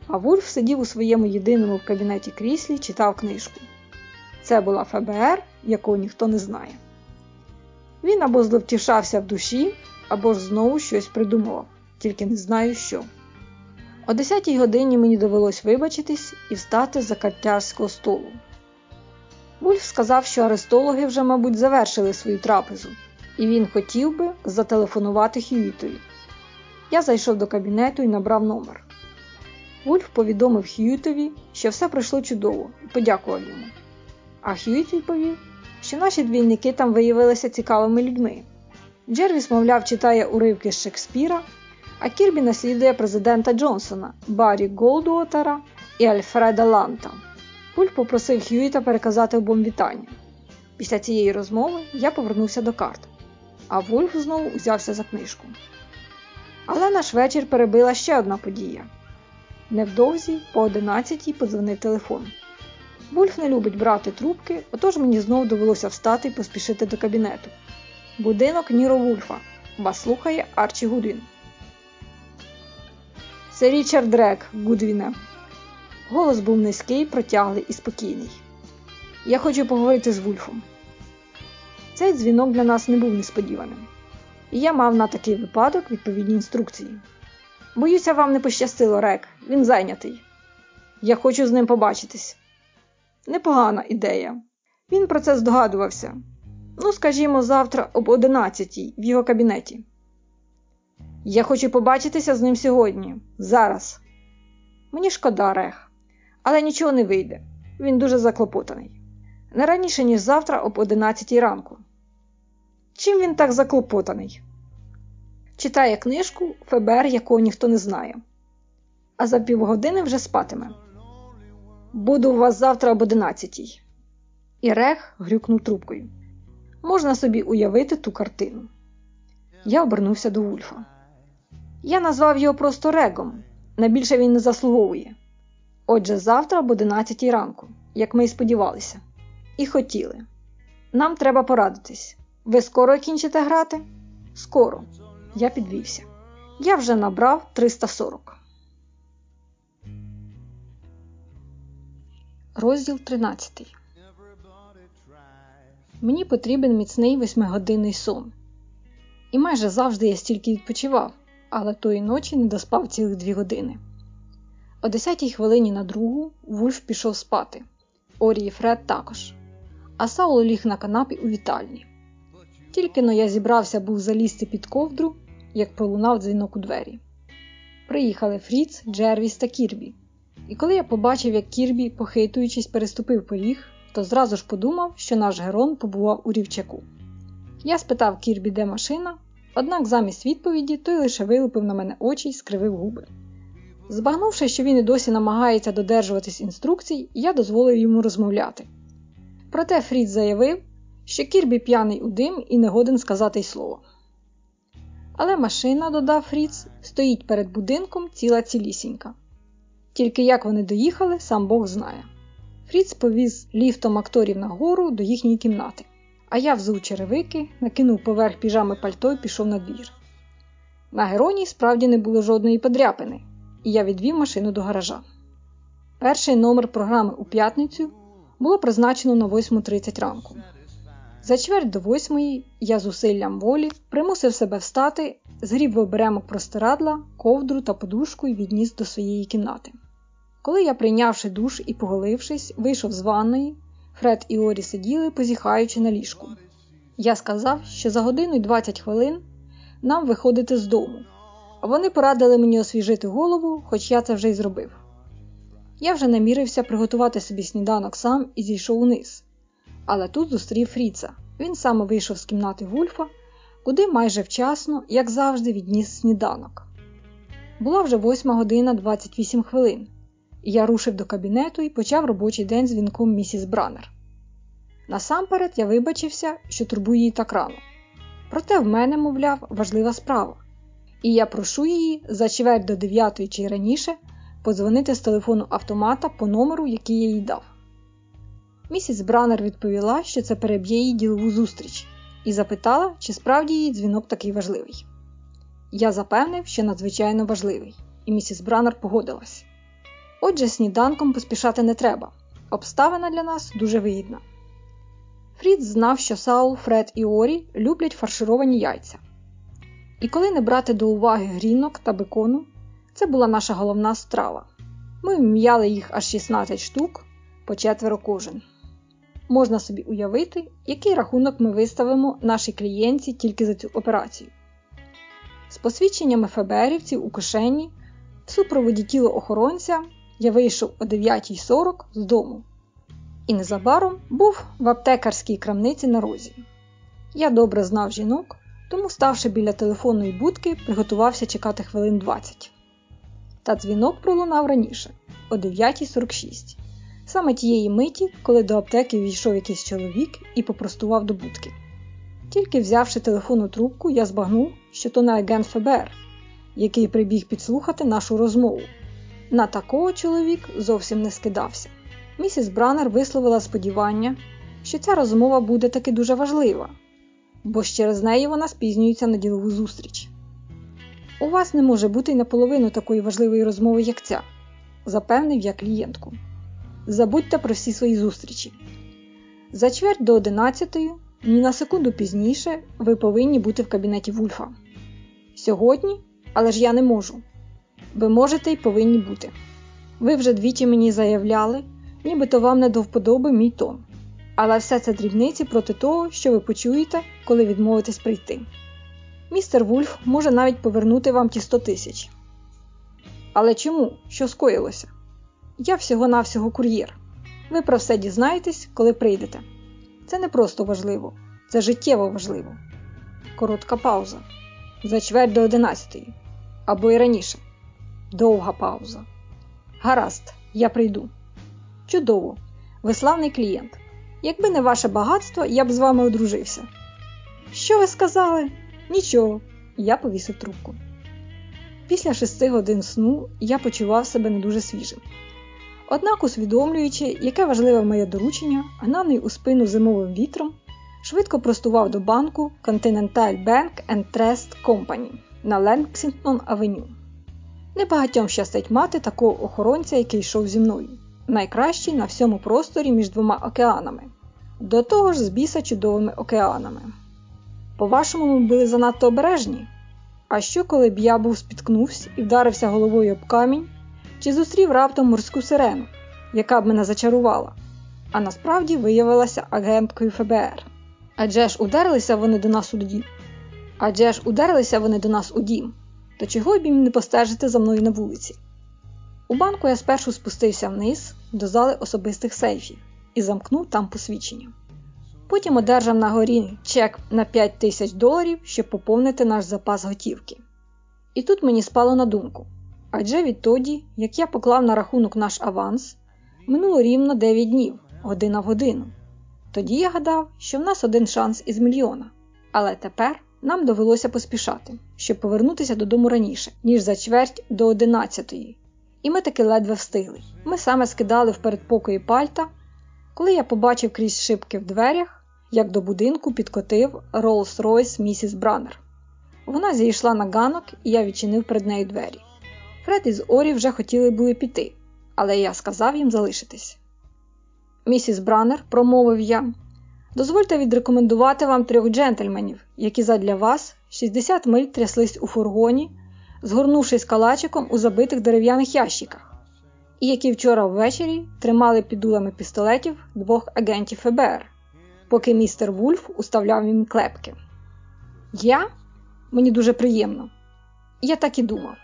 а Вульф сидів у своєму єдиному в кабінеті кріслі читав книжку. Це була ФБР, якого ніхто не знає. Він або зловтішався в душі, або ж знову щось придумував, тільки не знаю що. О 10 годині мені довелось вибачитись і встати за картярського столу. Вульф сказав, що арестологи вже, мабуть, завершили свою трапезу, і він хотів би зателефонувати Хьюітові. Я зайшов до кабінету і набрав номер. Вульф повідомив Хьюітові, що все пройшло чудово, і подякував йому. А Хьюіт відповів, що наші двійники там виявилися цікавими людьми. Джервіс, мовляв, читає уривки з Шекспіра, а Кірбі наслідує президента Джонсона, Баррі Голдуотера і Альфреда Ланта. Вульф попросив Хьюіта переказати обом вітання. Після цієї розмови я повернувся до карт, а Вульф знову узявся за книжку. Але наш вечір перебила ще одна подія. Невдовзі, по одинадцятій, подзвонив телефон. Вульф не любить брати трубки, отож мені знову довелося встати і поспішити до кабінету. Будинок Ніро Вульфа. Вас слухає Арчі Гудвін. Це Річард Дрек, Гудвіне. Голос був низький, протяглий і спокійний. Я хочу поговорити з Вульфом. Цей дзвінок для нас не був несподіваним, і я мав на такий випадок відповідні інструкції. Боюся, вам не пощастило, Рек, він зайнятий. Я хочу з ним побачитись. Непогана ідея. Він про це здогадувався. Ну, скажімо, завтра об одинадцятій в його кабінеті. Я хочу побачитися з ним сьогодні, зараз. Мені шкода, Рех, але нічого не вийде. Він дуже заклопотаний. Не раніше, ніж завтра об одинадцятій ранку. Чим він так заклопотаний? Читає книжку ФБР, якого ніхто не знає, а за півгодини вже спатиме. Буду у вас завтра об одинадцятій. І Рех грюкнув трубкою. Можна собі уявити ту картину. Я обернувся до Вульфа. Я назвав його просто Регом. Найбільше він не заслуговує. Отже, завтра об 11 ранку, як ми і сподівалися, і хотіли. Нам треба порадитись. Ви скоро кінчите грати? Скоро. Я підвівся. Я вже набрав 340. Розділ 13. Мені потрібен міцний восьмигодинний сон. І майже завжди я стільки відпочивав, але тої ночі не доспав цілих дві години. О десятій хвилині на другу Вульф пішов спати. Орі і Фред також. А Саул ліг на канапі у вітальні. Тільки но я зібрався був залізти під ковдру, як пролунав дзвінок у двері. Приїхали Фріц, Джервіс та Кірбі. І коли я побачив, як Кірбі, похитуючись, переступив поріг, то зразу ж подумав, що наш Герон побував у рівчаку. Я спитав Кірбі, де машина, однак замість відповіді той лише вилупив на мене очі й скривив губи. Збагнувши, що він і досі намагається додержуватись інструкцій, я дозволив йому розмовляти. Проте Фріц заявив, що Кірбі п'яний у дим і не годен сказати й слово. Але машина, додав Фріц, стоїть перед будинком ціла цілісінька. Тільки як вони доїхали, сам Бог знає. Фріц повіз ліфтом акторів нагору до їхньої кімнати, а я взув черевики, накинув поверх піжами пальто і пішов на двір. На героні справді не було жодної подряпини, і я відвів машину до гаража. Перший номер програми у п'ятницю було призначено на 8.30 ранку. За чверть до восьмої я з усиллям волі примусив себе встати, згріб оберемок простирадла, ковдру та подушку і відніс до своєї кімнати. Коли я, прийнявши душ і поголившись, вийшов з ванної, Фред і Орі сиділи, позіхаючи на ліжку. Я сказав, що за годину й 20 хвилин нам виходити з дому, вони порадили мені освіжити голову, хоч я це вже й зробив. Я вже намірився приготувати собі сніданок сам і зійшов униз. Але тут зустрів Фріца. Він саме вийшов з кімнати Вульфа, куди майже вчасно, як завжди, відніс сніданок. Була вже 8 година 28 хвилин, і я рушив до кабінету і почав робочий день з вінком місіс Бранер. Насамперед я вибачився, що турбую її так рано. Проте в мене, мовляв, важлива справа, і я прошу її за чверть до 9 чи раніше подзвонити з телефону автомата по номеру, який я їй дав. Місіс Бранер відповіла, що це переб'є її ділову зустріч, і запитала, чи справді її дзвінок такий важливий. Я запевнив, що надзвичайно важливий, і місіс Бранер погодилась. Отже, сніданком поспішати не треба. Обставина для нас дуже вигідна. Фрід знав, що Саул, Фред і Орі люблять фаршировані яйця. І коли не брати до уваги грінок та бекону, це була наша головна страва. Ми вм'яли їх аж 16 штук, по четверо кожен. Можна собі уявити, який рахунок ми виставимо нашій клієнтці тільки за цю операцію. З посвідченнями ФБРівців у кишені, в супроводі тіла охоронця я вийшов о 9.40 з дому. і незабаром був в аптекарській крамниці на розі. Я добре знав жінок, тому, ставши біля телефонної будки, приготувався чекати хвилин 20. Та дзвінок пролунав раніше, о 9.46, саме тієї миті, коли до аптеки війшов якийсь чоловік і попростував до будки. Тільки взявши телефонну трубку, я збагнув, що то не агент ФБР, який прибіг підслухати нашу розмову. На такого чоловік зовсім не скидався. Місіс Бранер висловила сподівання, що ця розмова буде таки дуже важлива, бо ж через неї вона спізнюється на ділову зустріч. У вас не може бути й наполовину такої важливої розмови, як ця, запевнив я клієнтку. Забудьте про всі свої зустрічі. За чверть до одинадцятої, ні на секунду пізніше, ви повинні бути в кабінеті Вульфа. Сьогодні, але ж я не можу. Ви можете й повинні бути. Ви вже двічі мені заявляли, нібито вам не до вподоби мій тон. Але все це дрібниці проти того, що ви почуєте, коли відмовитесь прийти. Містер Вульф може навіть повернути вам ті 100 тисяч. Але чому? Що скоїлося? Я всього-навсього кур'єр. Ви про все дізнаєтесь, коли прийдете. Це не просто важливо, це життєво важливо. Коротка пауза. За чверть до одинадцятої. Або й раніше. Довга пауза. Гаразд, я прийду. Чудово, ви славний клієнт. Якби не ваше багатство, я б з вами одружився. Що ви сказали? Нічого, я повісив трубку. Після шести годин сну я почував себе не дуже свіжим. Однак, усвідомлюючи, яке важливе моє доручення, гнаний у спину зимовим вітром, швидко простував до банку Continental Bank and Trust Company на Ленксінгтон Авеню. Небагатьом щастить мати такого охоронця, який йшов зі мною, найкращий на всьому просторі між двома океанами, до того ж з біса чудовими океанами. По-вашому, ми були занадто обережні? А що, коли б я був спіткнувся і вдарився головою об камінь, чи зустрів раптом морську сирену, яка б мене зачарувала, а насправді виявилася агенткою ФБР? Адже ж ударилися вони до нас у дім. Адже ж ударилися вони до нас у дім, то чого б їм не постежити за мною на вулиці? У банку я спершу спустився вниз до зали особистих сейфів і замкнув там посвідчення. Потім одержав на горі чек на 5 тисяч доларів, щоб поповнити наш запас готівки. І тут мені спало на думку адже відтоді, як я поклав на рахунок наш аванс, минуло рівно 9 днів, година в годину. Тоді я гадав, що в нас один шанс із мільйона. Але тепер нам довелося поспішати, щоб повернутися додому раніше, ніж за чверть до одинадцятої. І ми таки ледве встигли. Ми саме скидали в передпокої пальта, коли я побачив крізь шибки в дверях, як до будинку підкотив Rolls-Royce місіс Бранер. Вона зійшла на ганок, і я відчинив перед нею двері. Фред із Орі вже хотіли були піти, але я сказав їм залишитись. Місіс Бранер, промовив я, дозвольте відрекомендувати вам трьох джентльменів, які задля вас 60 миль тряслись у фургоні, згорнувшись калачиком у забитих дерев'яних ящиках, і які вчора ввечері тримали під дулами пістолетів двох агентів ФБР, поки містер Вульф вставляв їм клепки. Я? Мені дуже приємно. Я так і думав.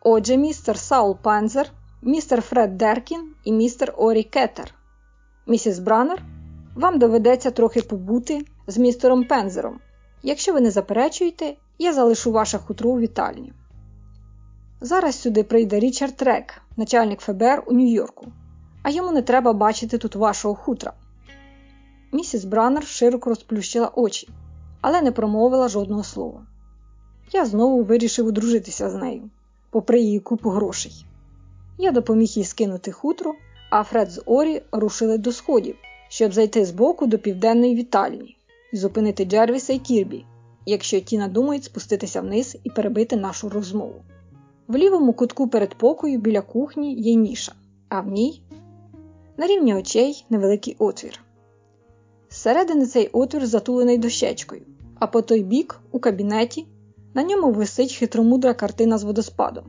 Отже, містер Саул Панзер, містер Фред Деркін і містер Оррі Кетер. Місіс Бранер, вам доведеться трохи побути з містером Панзером. Якщо ви не заперечуєте, я залишу ваше хутро у вітальні. Зараз сюди прийде Річард Рег, начальник ФБР у Нью-Йорку, а йому не треба бачити тут вашого хутра. Місіс Бранер широко розплющила очі, але не промовила жодного слова. Я знову вирішив одружитися з нею, попри її купу грошей. Я допоміг їй скинути хутро, а Фред з Орі рушили до сходів, щоб зайти збоку до південної вітальні і зупинити Джервіса і Кірбі, якщо ті надумають спуститися вниз і перебити нашу розмову. В лівому кутку перед покою біля кухні є ніша, а в ній на рівні очей невеликий отвір. Зсередини цей отвір затулений дощечкою, а по той бік, у кабінеті, на ньому висить хитромудра картина з водоспадом.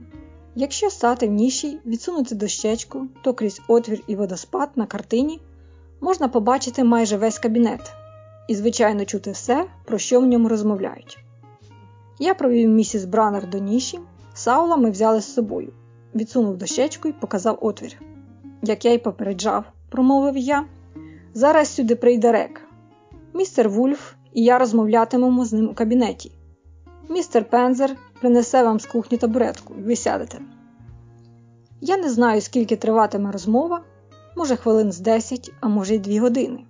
Якщо стати в ніші, відсунути дощечку, то крізь отвір і водоспад на картині можна побачити майже весь кабінет і, звичайно, чути все, про що в ньому розмовляють. Я провів місіс Бранер до ніші, Саула ми взяли з собою, відсунув дощечку і показав отвір. Як я й попереджав, промовив я. Зараз сюди прийде рек. Містер Вульф і я розмовлятимемо з ним у кабінеті. Містер Пензер принесе вам з кухні табуретку, ви сядете. Я не знаю, скільки триватиме розмова, може хвилин з 10, а може й 2 години.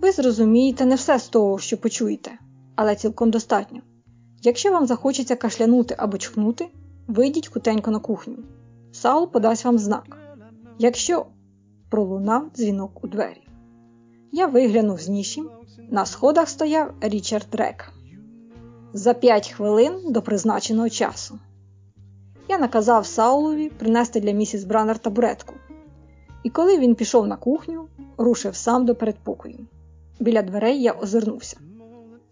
Ви зрозумієте не все з того, що почуєте, але цілком достатньо. Якщо вам захочеться кашлянути або чхнути, вийдіть кутенько на кухню. Саул подасть вам знак. Якщо пролунав дзвінок у двері, я виглянув з ніші. На сходах стояв Річард Рек. За п'ять хвилин до призначеного часу. Я наказав Саулові принести для місіс Браннер табуретку. І коли він пішов на кухню, рушив сам до передпокою. Біля дверей я озирнувся.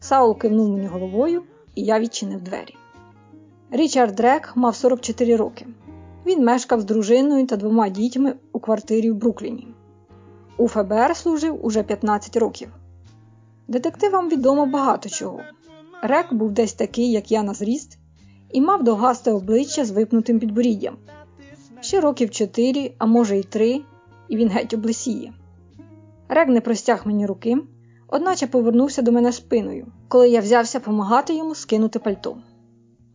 Саул кивнув мені головою, і я відчинив двері. Річард Рек мав 44 роки. Він мешкав з дружиною та двома дітьми у квартирі в Брукліні. У ФБР служив уже 15 років. Детективам відомо багато чого. Рек був десь такий, як я на зріст, і мав довгасте обличчя з випнутим підборіддям. Ще років чотири, а може й три, і він геть облесіє. Рек не простяг мені руки, одначе повернувся до мене спиною, коли я взявся помагати йому скинути пальто.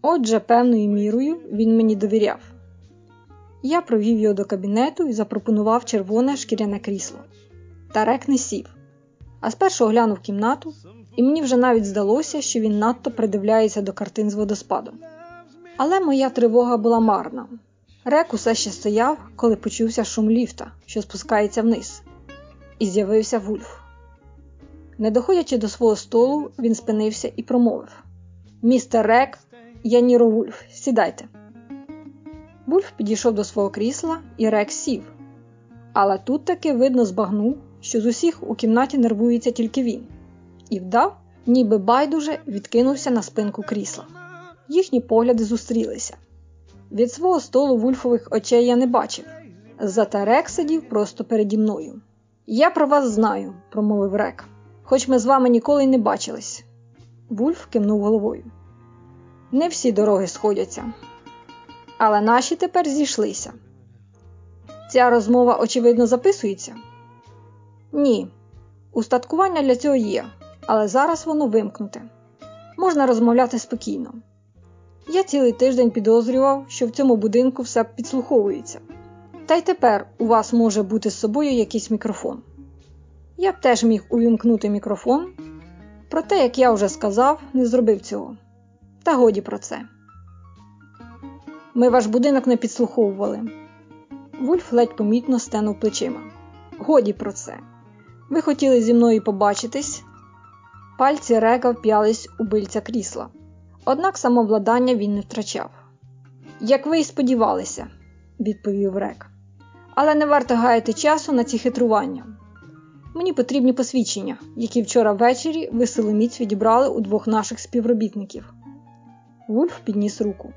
Отже, певною мірою він мені довіряв. Я провів його до кабінету і запропонував червоне шкіряне крісло. Та рек не сів, а спершу оглянув кімнату, і мені вже навіть здалося, що він надто придивляється до картин з водоспадом. Але моя тривога була марна. Рек усе ще стояв, коли почувся шум ліфта, що спускається вниз, і з'явився Вульф. Не доходячи до свого столу, він спинився і промовив: Містер Рек, я Ніро Вульф, сідайте. Вульф підійшов до свого крісла, і Рек сів. Але тут таки видно збагнув, що з усіх у кімнаті нервується тільки він, і вдав, ніби байдуже відкинувся на спинку крісла. Їхні погляди зустрілися. Від свого столу вульфових очей я не бачив, зате Рек сидів просто переді мною. Я про вас знаю, промовив Рек, хоч ми з вами ніколи й не бачились. Вульф кивнув головою. Не всі дороги сходяться, але наші тепер зійшлися. Ця розмова, очевидно, записується? Ні. Устаткування для цього є, але зараз воно вимкнуте. Можна розмовляти спокійно. Я цілий тиждень підозрював, що в цьому будинку все підслуховується. Та й тепер у вас може бути з собою якийсь мікрофон. Я б теж міг увімкнути мікрофон, проте, як я вже сказав, не зробив цього. Та годі про це. Ми ваш будинок не підслуховували. Вульф ледь помітно стенув плечима. Годі про це. Ви хотіли зі мною побачитись? Пальці река вп'ялись у бильця крісла. Однак самовладання він не втрачав. Як ви й сподівалися, відповів Рек. Але не варто гаяти часу на ці хитрування. Мені потрібні посвідчення, які вчора ввечері ви силоміць відібрали у двох наших співробітників. Вульф підніс руку,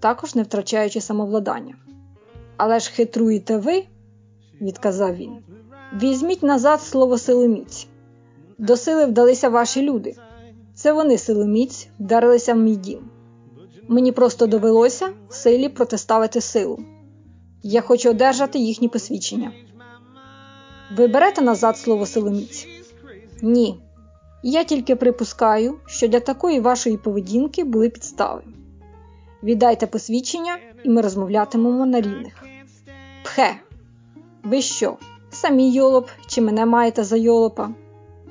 також не втрачаючи самовладання. Але ж хитруєте ви, відказав він. Візьміть назад слово силоміць. До сили вдалися ваші люди. Це вони силоміць вдарилися в мій дім. Мені просто довелося силі протиставити силу. Я хочу одержати їхні посвідчення. Ви берете назад слово силоміць? Ні. Я тільки припускаю, що для такої вашої поведінки були підстави. Віддайте посвідчення, і ми розмовлятимемо на рівних. Пхе, ви що? Самі йолоп, чи мене маєте за йолопа?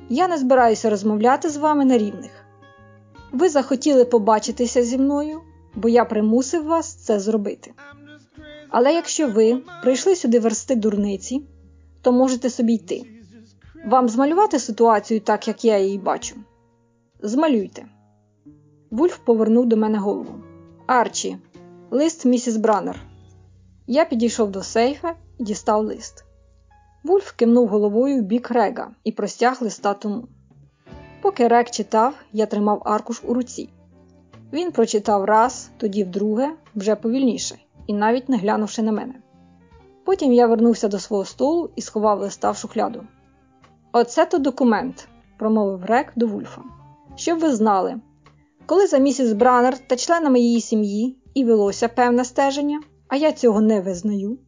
Я не збираюся розмовляти з вами на рівних. Ви захотіли побачитися зі мною, бо я примусив вас це зробити. Але якщо ви прийшли сюди версти дурниці, то можете собі йти. Вам змалювати ситуацію так, як я її бачу? Змалюйте. Вульф повернув до мене голову. Арчі, лист місіс Браннер. Я підійшов до сейфа і дістав лист. Вульф кивнув головою в бік Рега і простяг листа тому. Поки Рек читав, я тримав аркуш у руці. Він прочитав раз, тоді вдруге, вже повільніше, і навіть не глянувши на мене. Потім я вернувся до свого столу і сховав листа в шухляду. Оце то документ, промовив Рек до Вульфа. Щоб ви знали, коли за місіс Бранер та членами її сім'ї і велося певне стеження, а я цього не визнаю,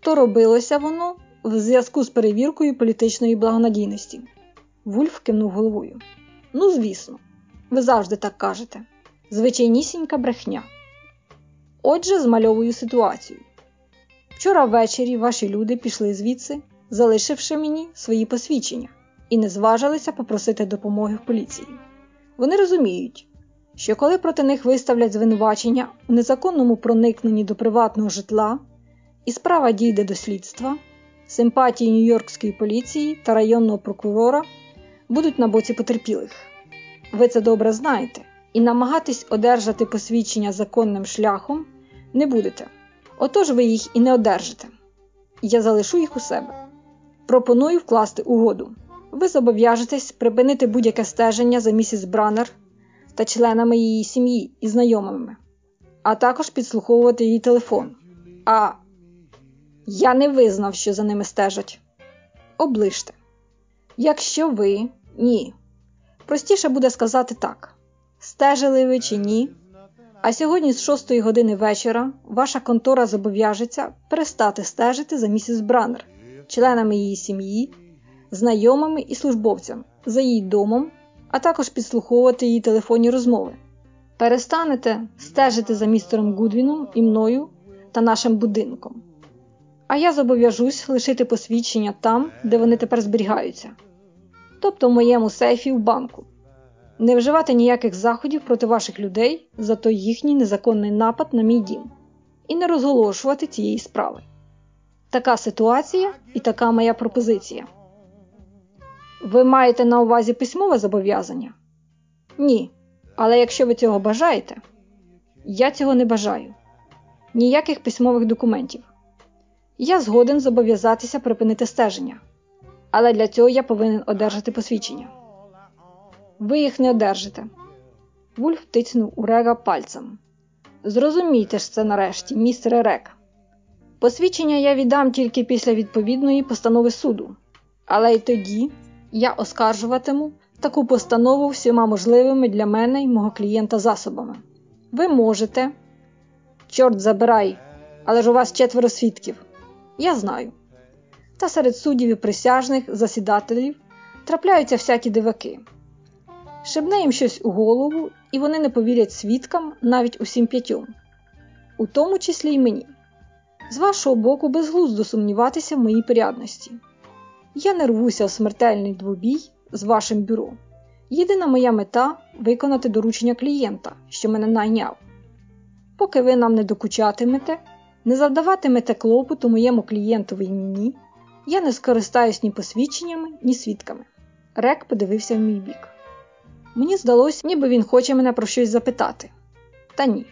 то робилося воно в зв'язку з перевіркою політичної благонадійності. Вульф кивнув головою. Ну, звісно, ви завжди так кажете. Звичайнісінька брехня. Отже, змальовую ситуацію. Вчора ввечері ваші люди пішли звідси, залишивши мені свої посвідчення, і не зважилися попросити допомоги в поліції. Вони розуміють, що коли проти них виставлять звинувачення у незаконному проникненні до приватного житла, і справа дійде до слідства, симпатії Нью-Йоркської поліції та районного прокурора будуть на боці потерпілих. Ви це добре знаєте, і намагатись одержати посвідчення законним шляхом не будете. Отож ви їх і не одержите. Я залишу їх у себе. Пропоную вкласти угоду. Ви зобов'яжетесь припинити будь-яке стеження за місіс Бранер та членами її сім'ї і знайомими, а також підслуховувати її телефон. А я не визнав, що за ними стежать. Оближте. Якщо ви ні. Простіше буде сказати так: стежили ви чи ні. А сьогодні з 6 години вечора ваша контора зобов'яжеться перестати стежити за місіс Бранер, членами її сім'ї, знайомими і службовцями, за її домом, а також підслуховувати її телефонні розмови. Перестанете стежити за містером Гудвіном і мною та нашим будинком. А я зобов'яжусь лишити посвідчення там, де вони тепер зберігаються, тобто в моєму сейфі в банку не вживати ніяких заходів проти ваших людей за той їхній незаконний напад на мій дім і не розголошувати цієї справи. Така ситуація і така моя пропозиція. Ви маєте на увазі письмове зобов'язання? Ні. Але якщо ви цього бажаєте, я цього не бажаю. Ніяких письмових документів. Я згоден зобов'язатися припинити стеження, але для цього я повинен одержати посвідчення. Ви їх не одержите. Вульф тицнув у Рега пальцем. Зрозумійте ж це нарешті, містере Рек. Посвідчення я віддам тільки після відповідної постанови суду, але й тоді я оскаржуватиму таку постанову всіма можливими для мене і мого клієнта засобами. Ви можете. Чорт забирай, але ж у вас четверо свідків. Я знаю. Та серед суддів і присяжних засідателів трапляються всякі диваки. Шибне їм щось у голову, і вони не повірять свідкам навіть усім п'ятьом, у тому числі й мені. З вашого боку, безглуздо сумніватися в моїй порядності. Я не рвуся в смертельний двобій з вашим бюро. Єдина моя мета виконати доручення клієнта, що мене найняв. Поки ви нам не докучатимете, не завдаватимете клопоту моєму клієнтові мені, я не скористаюсь ні посвідченнями, ні свідками. Рек подивився в мій бік. Мені здалося, ніби він хоче мене про щось запитати. Та ні.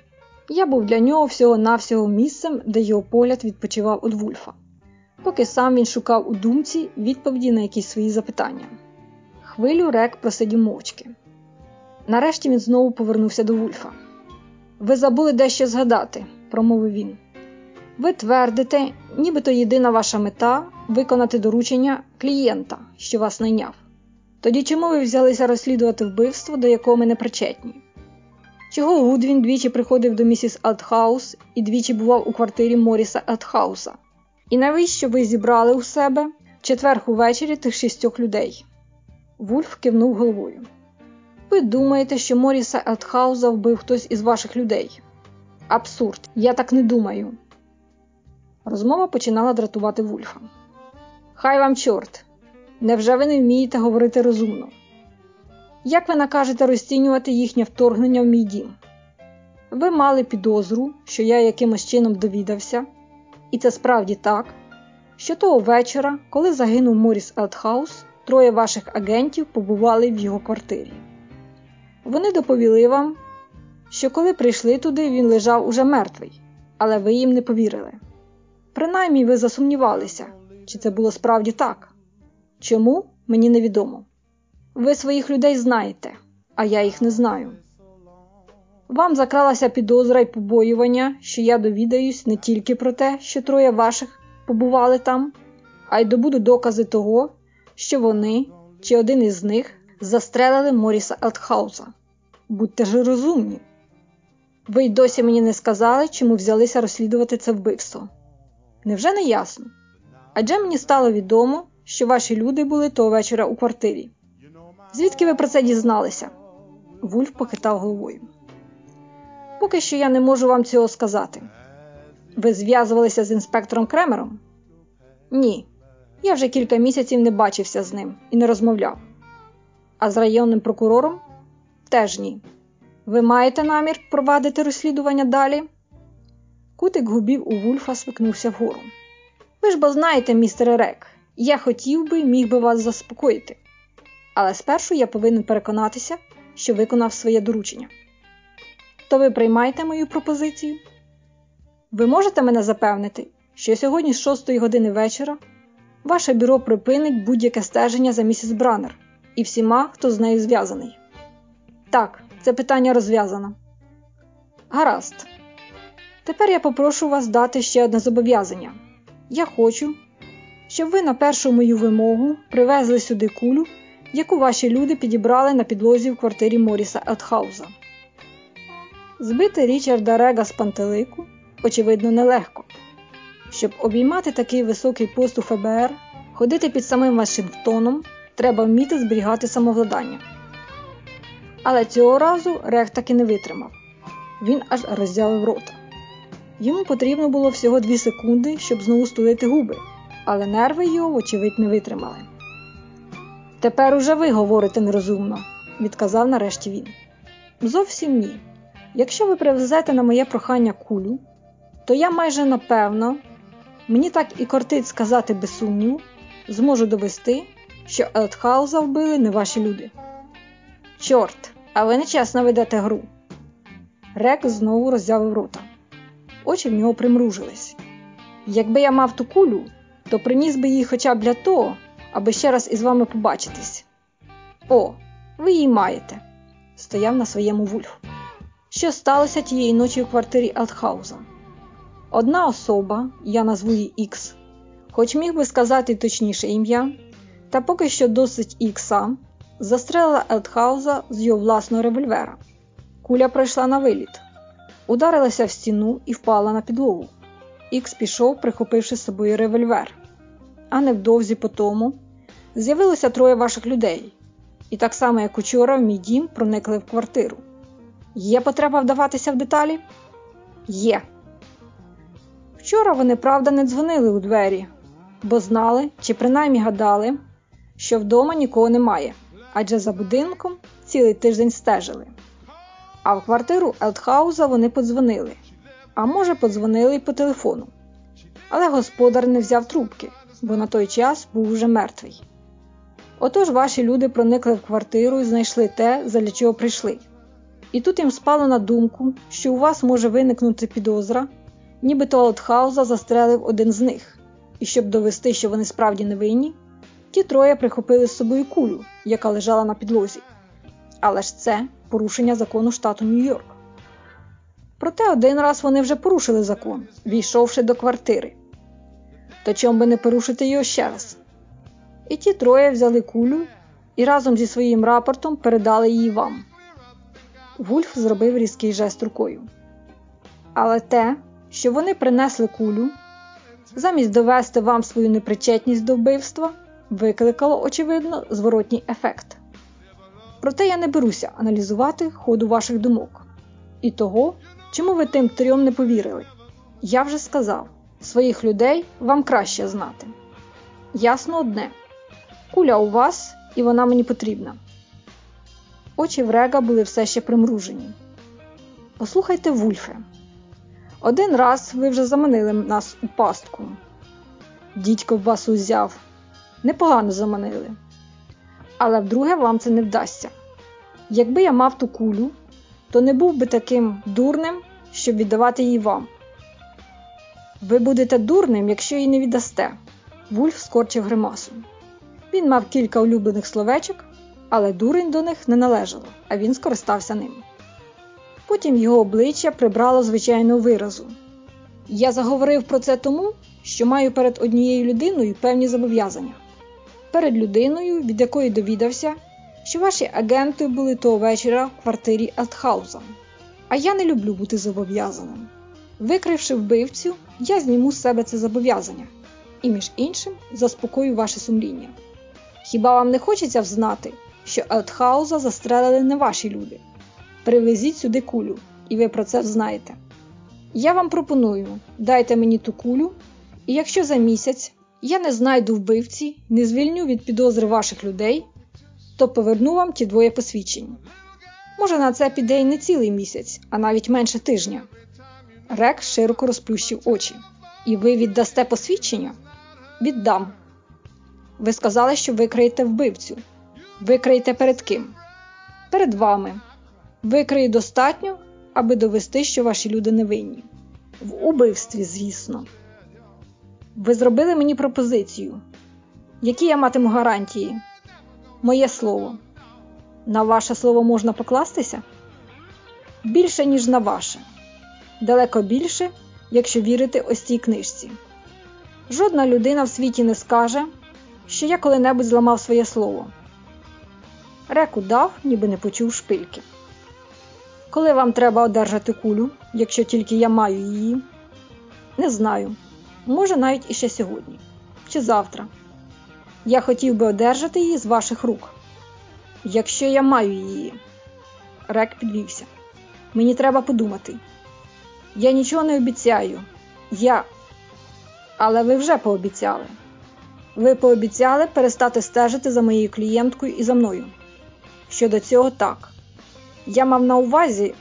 Я був для нього всього-навсього місцем, де його погляд відпочивав від Вульфа, поки сам він шукав у думці відповіді на якісь свої запитання. Хвилю рек просидів мовчки. Нарешті він знову повернувся до Вульфа. Ви забули дещо згадати, промовив він. Ви твердите, нібито єдина ваша мета виконати доручення клієнта, що вас найняв. Тоді чому ви взялися розслідувати вбивство, до якого ми не причетні? Чого Гудвін двічі приходив до місіс Алтхаус і двічі бував у квартирі Моріса Алтхауса? І навіщо ви зібрали у себе в четвер увечері тих шістьох людей? Вульф кивнув головою. Ви думаєте, що Моріса Алтхауса вбив хтось із ваших людей? Абсурд, я так не думаю. Розмова починала дратувати Вульфа. Хай вам чорт! Невже ви не вмієте говорити розумно? Як ви накажете розцінювати їхнє вторгнення в мій дім? Ви мали підозру, що я якимось чином довідався, і це справді так, що того вечора, коли загинув Моріс Елтхаус, троє ваших агентів побували в його квартирі. Вони доповіли вам, що коли прийшли туди, він лежав уже мертвий, але ви їм не повірили. Принаймні ви засумнівалися, чи це було справді так. Чому мені невідомо. Ви своїх людей знаєте, а я їх не знаю. Вам закралася підозра й побоювання, що я довідаюсь не тільки про те, що троє ваших побували там, а й добуду докази того, що вони чи один із них застрелили Моріса Елтхауса. Будьте ж розумні. Ви й досі мені не сказали, чому взялися розслідувати це вбивство. Невже не ясно? Адже мені стало відомо, що ваші люди були того вечора у квартирі. Звідки ви про це дізналися? Вульф похитав головою. Поки що я не можу вам цього сказати. Ви зв'язувалися з інспектором Кремером? Ні. Я вже кілька місяців не бачився з ним і не розмовляв. А з районним прокурором? Теж ні. Ви маєте намір провадити розслідування далі? Кутик губів у Вульфа свикнувся вгору. Ви ж бо знаєте, містере Рек, я хотів би міг би вас заспокоїти. Але спершу я повинен переконатися, що виконав своє доручення. То ви приймаєте мою пропозицію? Ви можете мене запевнити, що сьогодні з 6 години вечора ваше бюро припинить будь-яке стеження за місіс Бранер і всіма, хто з нею зв'язаний. Так, це питання розв'язано. Гаразд. Тепер я попрошу вас дати ще одне зобов'язання. Я хочу, щоб ви на першу мою вимогу привезли сюди кулю, яку ваші люди підібрали на підлозі в квартирі Моріса Елтхауза. Збити Річарда Рега з пантелику, очевидно, нелегко. Щоб обіймати такий високий пост у ФБР, ходити під самим Вашингтоном, треба вміти зберігати самовладання. Але цього разу Рег таки не витримав. Він аж роззявив рота. Йому потрібно було всього дві секунди, щоб знову стулити губи, але нерви його, вочевидь, не витримали. Тепер уже ви говорите нерозумно, відказав нарешті він. Зовсім ні. Якщо ви привезете на моє прохання кулю, то я майже напевно, мені так і кортить сказати без сумніву, зможу довести, що Елтхауза вбили не ваші люди. Чорт, а ви нечесно ведете гру. Рек знову роззявив рота. Очі в нього примружились. Якби я мав ту кулю, то приніс би її хоча б для того, аби ще раз із вами побачитись. О, ви її маєте, стояв на своєму вульф. Що сталося тієї ночі у квартирі Алтхауза? Одна особа, я назву її Ікс, хоч міг би сказати точніше ім'я, та поки що досить Ікса, застрелила Елтхауза з його власного револьвера. Куля пройшла на виліт, ударилася в стіну і впала на підлогу. Ікс пішов, прихопивши з собою револьвер. А невдовзі по тому з'явилося троє ваших людей, і так само, як учора, в мій дім проникли в квартиру. Є потреба вдаватися в деталі? Є. Вчора вони, правда, не дзвонили у двері, бо знали чи принаймні гадали, що вдома нікого немає, адже за будинком цілий тиждень стежили. А в квартиру Елтхауза вони подзвонили, а може, подзвонили й по телефону. Але господар не взяв трубки, бо на той час був уже мертвий. Отож ваші люди проникли в квартиру і знайшли те, задля чого прийшли. І тут їм спало на думку, що у вас може виникнути підозра, нібито Олдхауза застрелив один з них, і щоб довести, що вони справді невинні, ті троє прихопили з собою кулю, яка лежала на підлозі. Але ж це порушення закону штату Нью-Йорк. Проте один раз вони вже порушили закон, війшовши до квартири. То чому би не порушити його ще раз? І ті троє взяли кулю і разом зі своїм рапортом передали її вам. Вульф зробив різкий жест рукою. Але те, що вони принесли кулю, замість довести вам свою непричетність до вбивства, викликало, очевидно, зворотній ефект. Проте я не беруся аналізувати ходу ваших думок і того, чому ви тим трьом не повірили. Я вже сказав, своїх людей вам краще знати. Ясно одне куля у вас, і вона мені потрібна. Очі Врега були все ще примружені. Послухайте, Вульфе, один раз ви вже заманили нас у пастку. Дідько вас узяв, непогано заманили. Але вдруге вам це не вдасться. Якби я мав ту кулю, то не був би таким дурним, щоб віддавати її вам. Ви будете дурним, якщо її не віддасте. Вульф скорчив гримасу. Він мав кілька улюблених словечок, але дурень до них не належало, а він скористався ним. Потім його обличчя прибрало звичайного виразу. Я заговорив про це тому, що маю перед однією людиною певні зобов'язання. Перед людиною, від якої довідався, що ваші агенти були того вечора в квартирі Алтхауза. А я не люблю бути зобов'язаним. Викривши вбивцю, я зніму з себе це зобов'язання. і, між іншим, заспокою ваше сумління. Хіба вам не хочеться взнати, що Елтхауза застрелили не ваші люди? Привезіть сюди кулю, і ви про це знаєте. Я вам пропоную, дайте мені ту кулю, і якщо за місяць я не знайду вбивці, не звільню від підозри ваших людей, то поверну вам ті двоє посвідчень. Може, на це піде й не цілий місяць, а навіть менше тижня. Рек широко розплющив очі. І ви віддасте посвідчення? Віддам. Ви сказали, що викриєте вбивцю. Викриєте перед ким? Перед вами. Викриє достатньо, аби довести, що ваші люди невинні. В убивстві, звісно. Ви зробили мені пропозицію. Які я матиму гарантії? Моє слово. На ваше слово можна покластися? Більше, ніж на ваше. Далеко більше, якщо вірити ось цій книжці. Жодна людина в світі не скаже, що я коли-небудь зламав своє слово. Реку дав, ніби не почув шпильки. Коли вам треба одержати кулю, якщо тільки я маю її? Не знаю. Може, навіть іще сьогодні чи завтра. Я хотів би одержати її з ваших рук. Якщо я маю її. Рек підвівся. Мені треба подумати. Я нічого не обіцяю. Я. Але ви вже пообіцяли. Ви пообіцяли перестати стежити за моєю клієнткою і за мною. Щодо цього так. Я мав на увазі.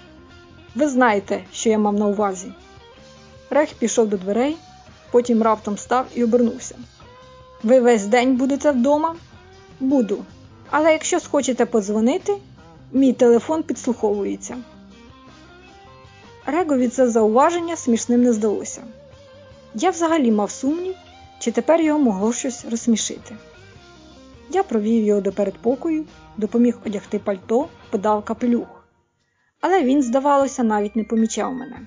Ви знаєте, що я мав на увазі. Рех пішов до дверей, потім раптом став і обернувся. Ви весь день будете вдома? Буду. Але якщо схочете подзвонити, мій телефон підслуховується. Регові це зауваження смішним не здалося. Я взагалі мав сумнів, чи тепер його могло щось розсмішити. Я провів його до передпокою, допоміг одягти пальто, подав капелюх. Але він, здавалося, навіть не помічав мене.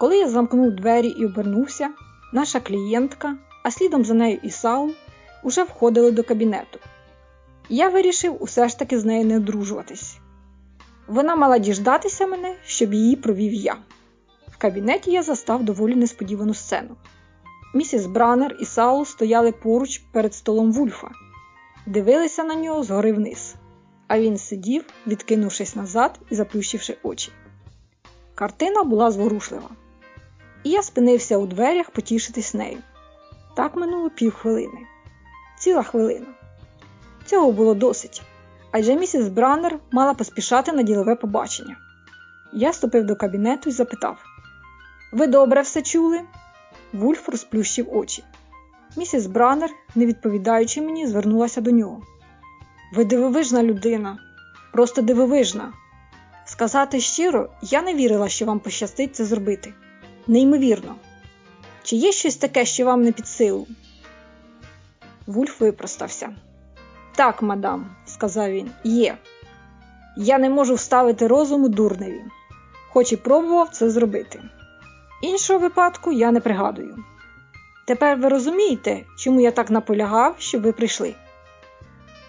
Коли я замкнув двері і обернувся, наша клієнтка, а слідом за нею і Саул, уже входили до кабінету. Я вирішив усе ж таки з нею не одружуватись. Вона мала діждатися мене, щоб її провів я. В кабінеті я застав доволі несподівану сцену. Місіс Бранер і Саул стояли поруч перед столом Вульфа, дивилися на нього згори вниз, а він сидів, відкинувшись назад і заплющивши очі. Картина була зворушлива, і я спинився у дверях потішитись нею. Так минуло півхвилини. Ціла хвилина. Цього було досить, адже місіс Браннер мала поспішати на ділове побачення. Я ступив до кабінету і запитав: Ви добре все чули? Вульф розплющив очі. Місіс Браннер, не відповідаючи мені, звернулася до нього. Ви дивовижна людина, просто дивовижна. Сказати щиро, я не вірила, що вам пощастить це зробити. Неймовірно. Чи є щось таке, що вам не під силу? Вульф випростався. Так, мадам, сказав він, є. Я не можу вставити розуму дурневі, хоч і пробував це зробити. Іншого випадку я не пригадую. Тепер ви розумієте, чому я так наполягав, щоб ви прийшли.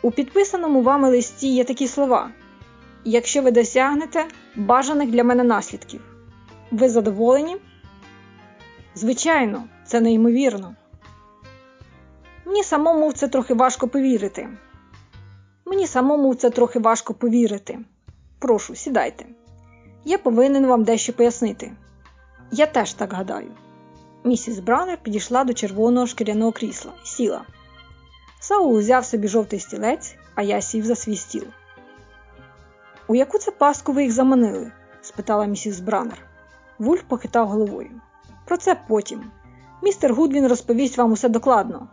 У підписаному вами листі є такі слова: якщо ви досягнете бажаних для мене наслідків, ви задоволені? Звичайно, це неймовірно. Мені самому в це трохи важко повірити. Мені самому в це трохи важко повірити. Прошу, сідайте. Я повинен вам дещо пояснити. Я теж так гадаю. Місіс Бранер підійшла до червоного шкіряного крісла і сіла. Саул взяв собі жовтий стілець, а я сів за свій стіл. У яку це пастку ви їх заманили? спитала місіс Бранер. Вульф похитав головою. Про це потім. Містер Гудвін розповість вам усе докладно,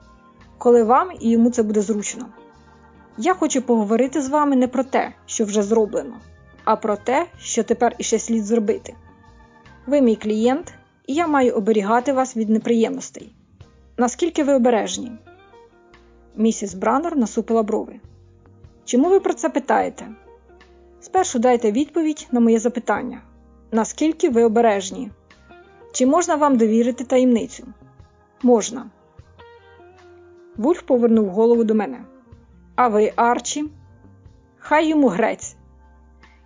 коли вам і йому це буде зручно. Я хочу поговорити з вами не про те, що вже зроблено, а про те, що тепер іще слід зробити. Ви мій клієнт, і я маю оберігати вас від неприємностей. Наскільки ви обережні? Місіс Браннер насупила брови. Чому ви про це питаєте? Спершу дайте відповідь на моє запитання: наскільки ви обережні? Чи можна вам довірити таємницю? Можна. Вульф повернув голову до мене. А ви, Арчі? Хай йому грець.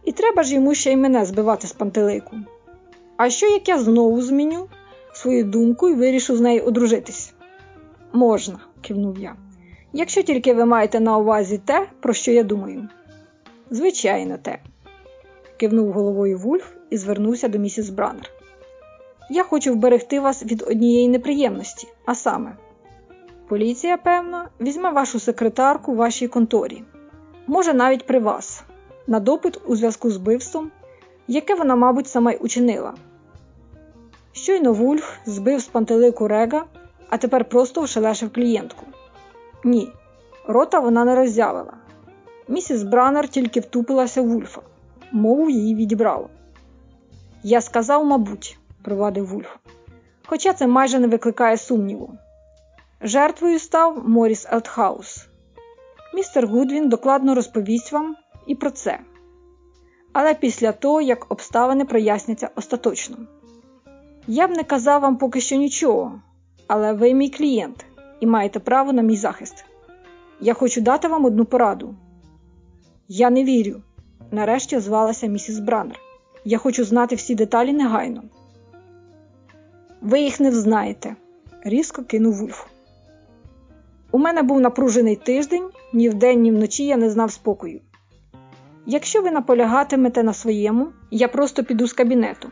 І треба ж йому ще й мене збивати з пантелику. А що як я знову зміню свою думку і вирішу з нею одружитись? Можна, кивнув я. Якщо тільки ви маєте на увазі те, про що я думаю. Звичайно, те, кивнув головою Вульф і звернувся до місіс Браннер. Я хочу вберегти вас від однієї неприємності, а саме, поліція, певно, візьме вашу секретарку в вашій конторі, може навіть при вас, на допит у зв'язку з вбивством, яке вона, мабуть, сама й учинила. Щойно Вульф збив з пантелику Рега, а тепер просто ошелешив клієнтку. Ні, рота вона не роззявила. Місіс Бранер тільки втупилася в Вульфа, мову її відібрало. Я сказав, мабуть, провадив Вульф, хоча це майже не викликає сумніву. Жертвою став Моріс Елтхаус. Містер Гудвін докладно розповість вам і про це. Але після того, як обставини проясняться остаточно. Я б не казав вам поки що нічого, але ви мій клієнт і маєте право на мій захист. Я хочу дати вам одну пораду. Я не вірю, нарешті звалася місіс Браннер. Я хочу знати всі деталі негайно. Ви їх не взнаєте, різко кинув Вульф. У мене був напружений тиждень, ні вдень, ні вночі я не знав спокою. Якщо ви наполягатимете на своєму, я просто піду з кабінету.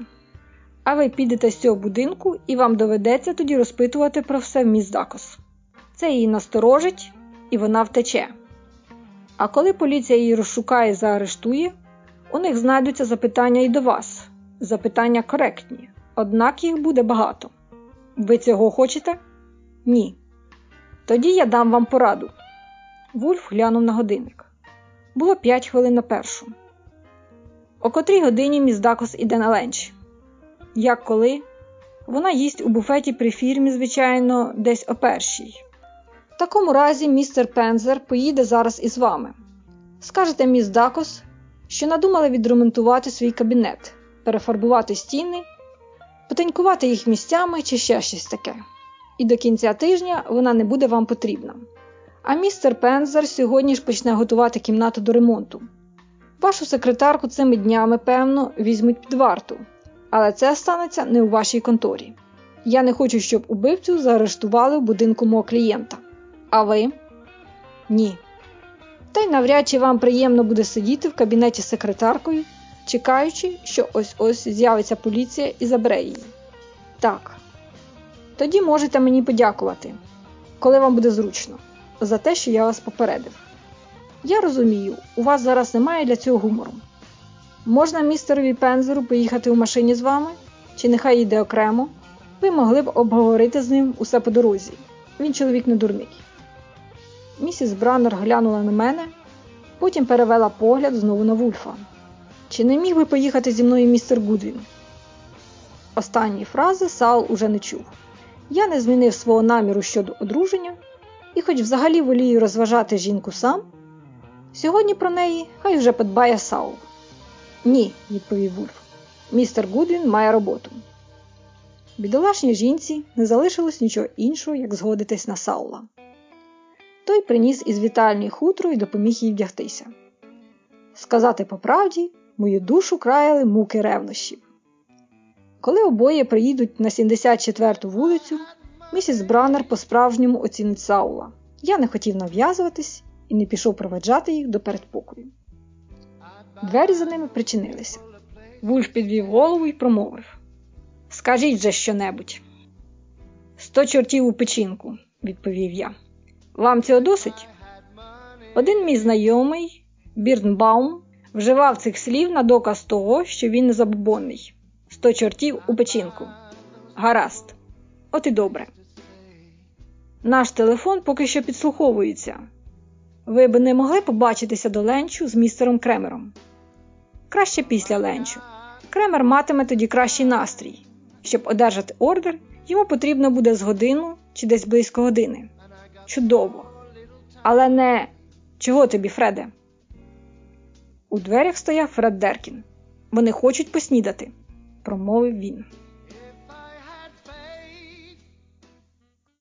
А ви підете з цього будинку і вам доведеться тоді розпитувати про все в міс Дакос. Це її насторожить, і вона втече. А коли поліція її розшукає і заарештує, у них знайдуться запитання і до вас. Запитання коректні, однак їх буде багато. Ви цього хочете? Ні. Тоді я дам вам пораду. Вульф глянув на годинник. Було п'ять хвилин на першу. О котрій годині міс Дакос іде на ленч. Як коли? Вона їсть у буфеті при фірмі, звичайно, десь о першій. В такому разі містер Пензер поїде зараз із вами. Скажете міс Дакос, що надумали відремонтувати свій кабінет, перефарбувати стіни, потенькувати їх місцями чи ще щось таке. І до кінця тижня вона не буде вам потрібна. А містер Пензер сьогодні ж почне готувати кімнату до ремонту. Вашу секретарку цими днями, певно, візьмуть під варту, але це станеться не у вашій конторі. Я не хочу, щоб убивцю заарештували в будинку мого клієнта. А ви? Ні. Та й навряд чи вам приємно буде сидіти в кабінеті з секретаркою, чекаючи, що ось ось з'явиться поліція і забере її. Так. Тоді можете мені подякувати, коли вам буде зручно, за те, що я вас попередив. Я розумію, у вас зараз немає для цього гумору. Можна містерові Пензеру поїхати у машині з вами, чи нехай йде окремо, ви могли б обговорити з ним усе по дорозі. Він чоловік не дурний. Місіс Браннер глянула на мене, потім перевела погляд знову на Вульфа. Чи не міг би поїхати зі мною містер Гудвін? Останні фрази Саул уже не чув. Я не змінив свого наміру щодо одруження, і, хоч взагалі волію розважати жінку сам, сьогодні про неї хай вже подбає Саул. Ні, відповів Вульф. Містер Гудвін має роботу. Бідолашній жінці не залишилось нічого іншого, як згодитись на Саула. Той приніс із вітальні хутро і допоміг їй вдягтися. Сказати по правді, мою душу краяли муки ревнощів. Коли обоє приїдуть на 74-ту вулицю, місіс Браннер по-справжньому оцінить Саула. Я не хотів нав'язуватись і не пішов проведжати їх до передпокою. Двері за ними причинилися. Вульф підвів голову і промовив Скажіть же щонебудь. Сто чортів у печінку, відповів я. Вам цього досить? Один мій знайомий, Бірнбаум, вживав цих слів на доказ того, що він не забобонний. Сто чортів у печінку. Гаразд, от і добре. Наш телефон поки що підслуховується. Ви б не могли побачитися до ленчу з містером Кремером? Краще після ленчу. Кремер матиме тоді кращий настрій. Щоб одержати ордер, йому потрібно буде з годину чи десь близько години. Чудово. Але не чого тобі, Фреде? У дверях стояв Фред Деркін. Вони хочуть поснідати, промовив він.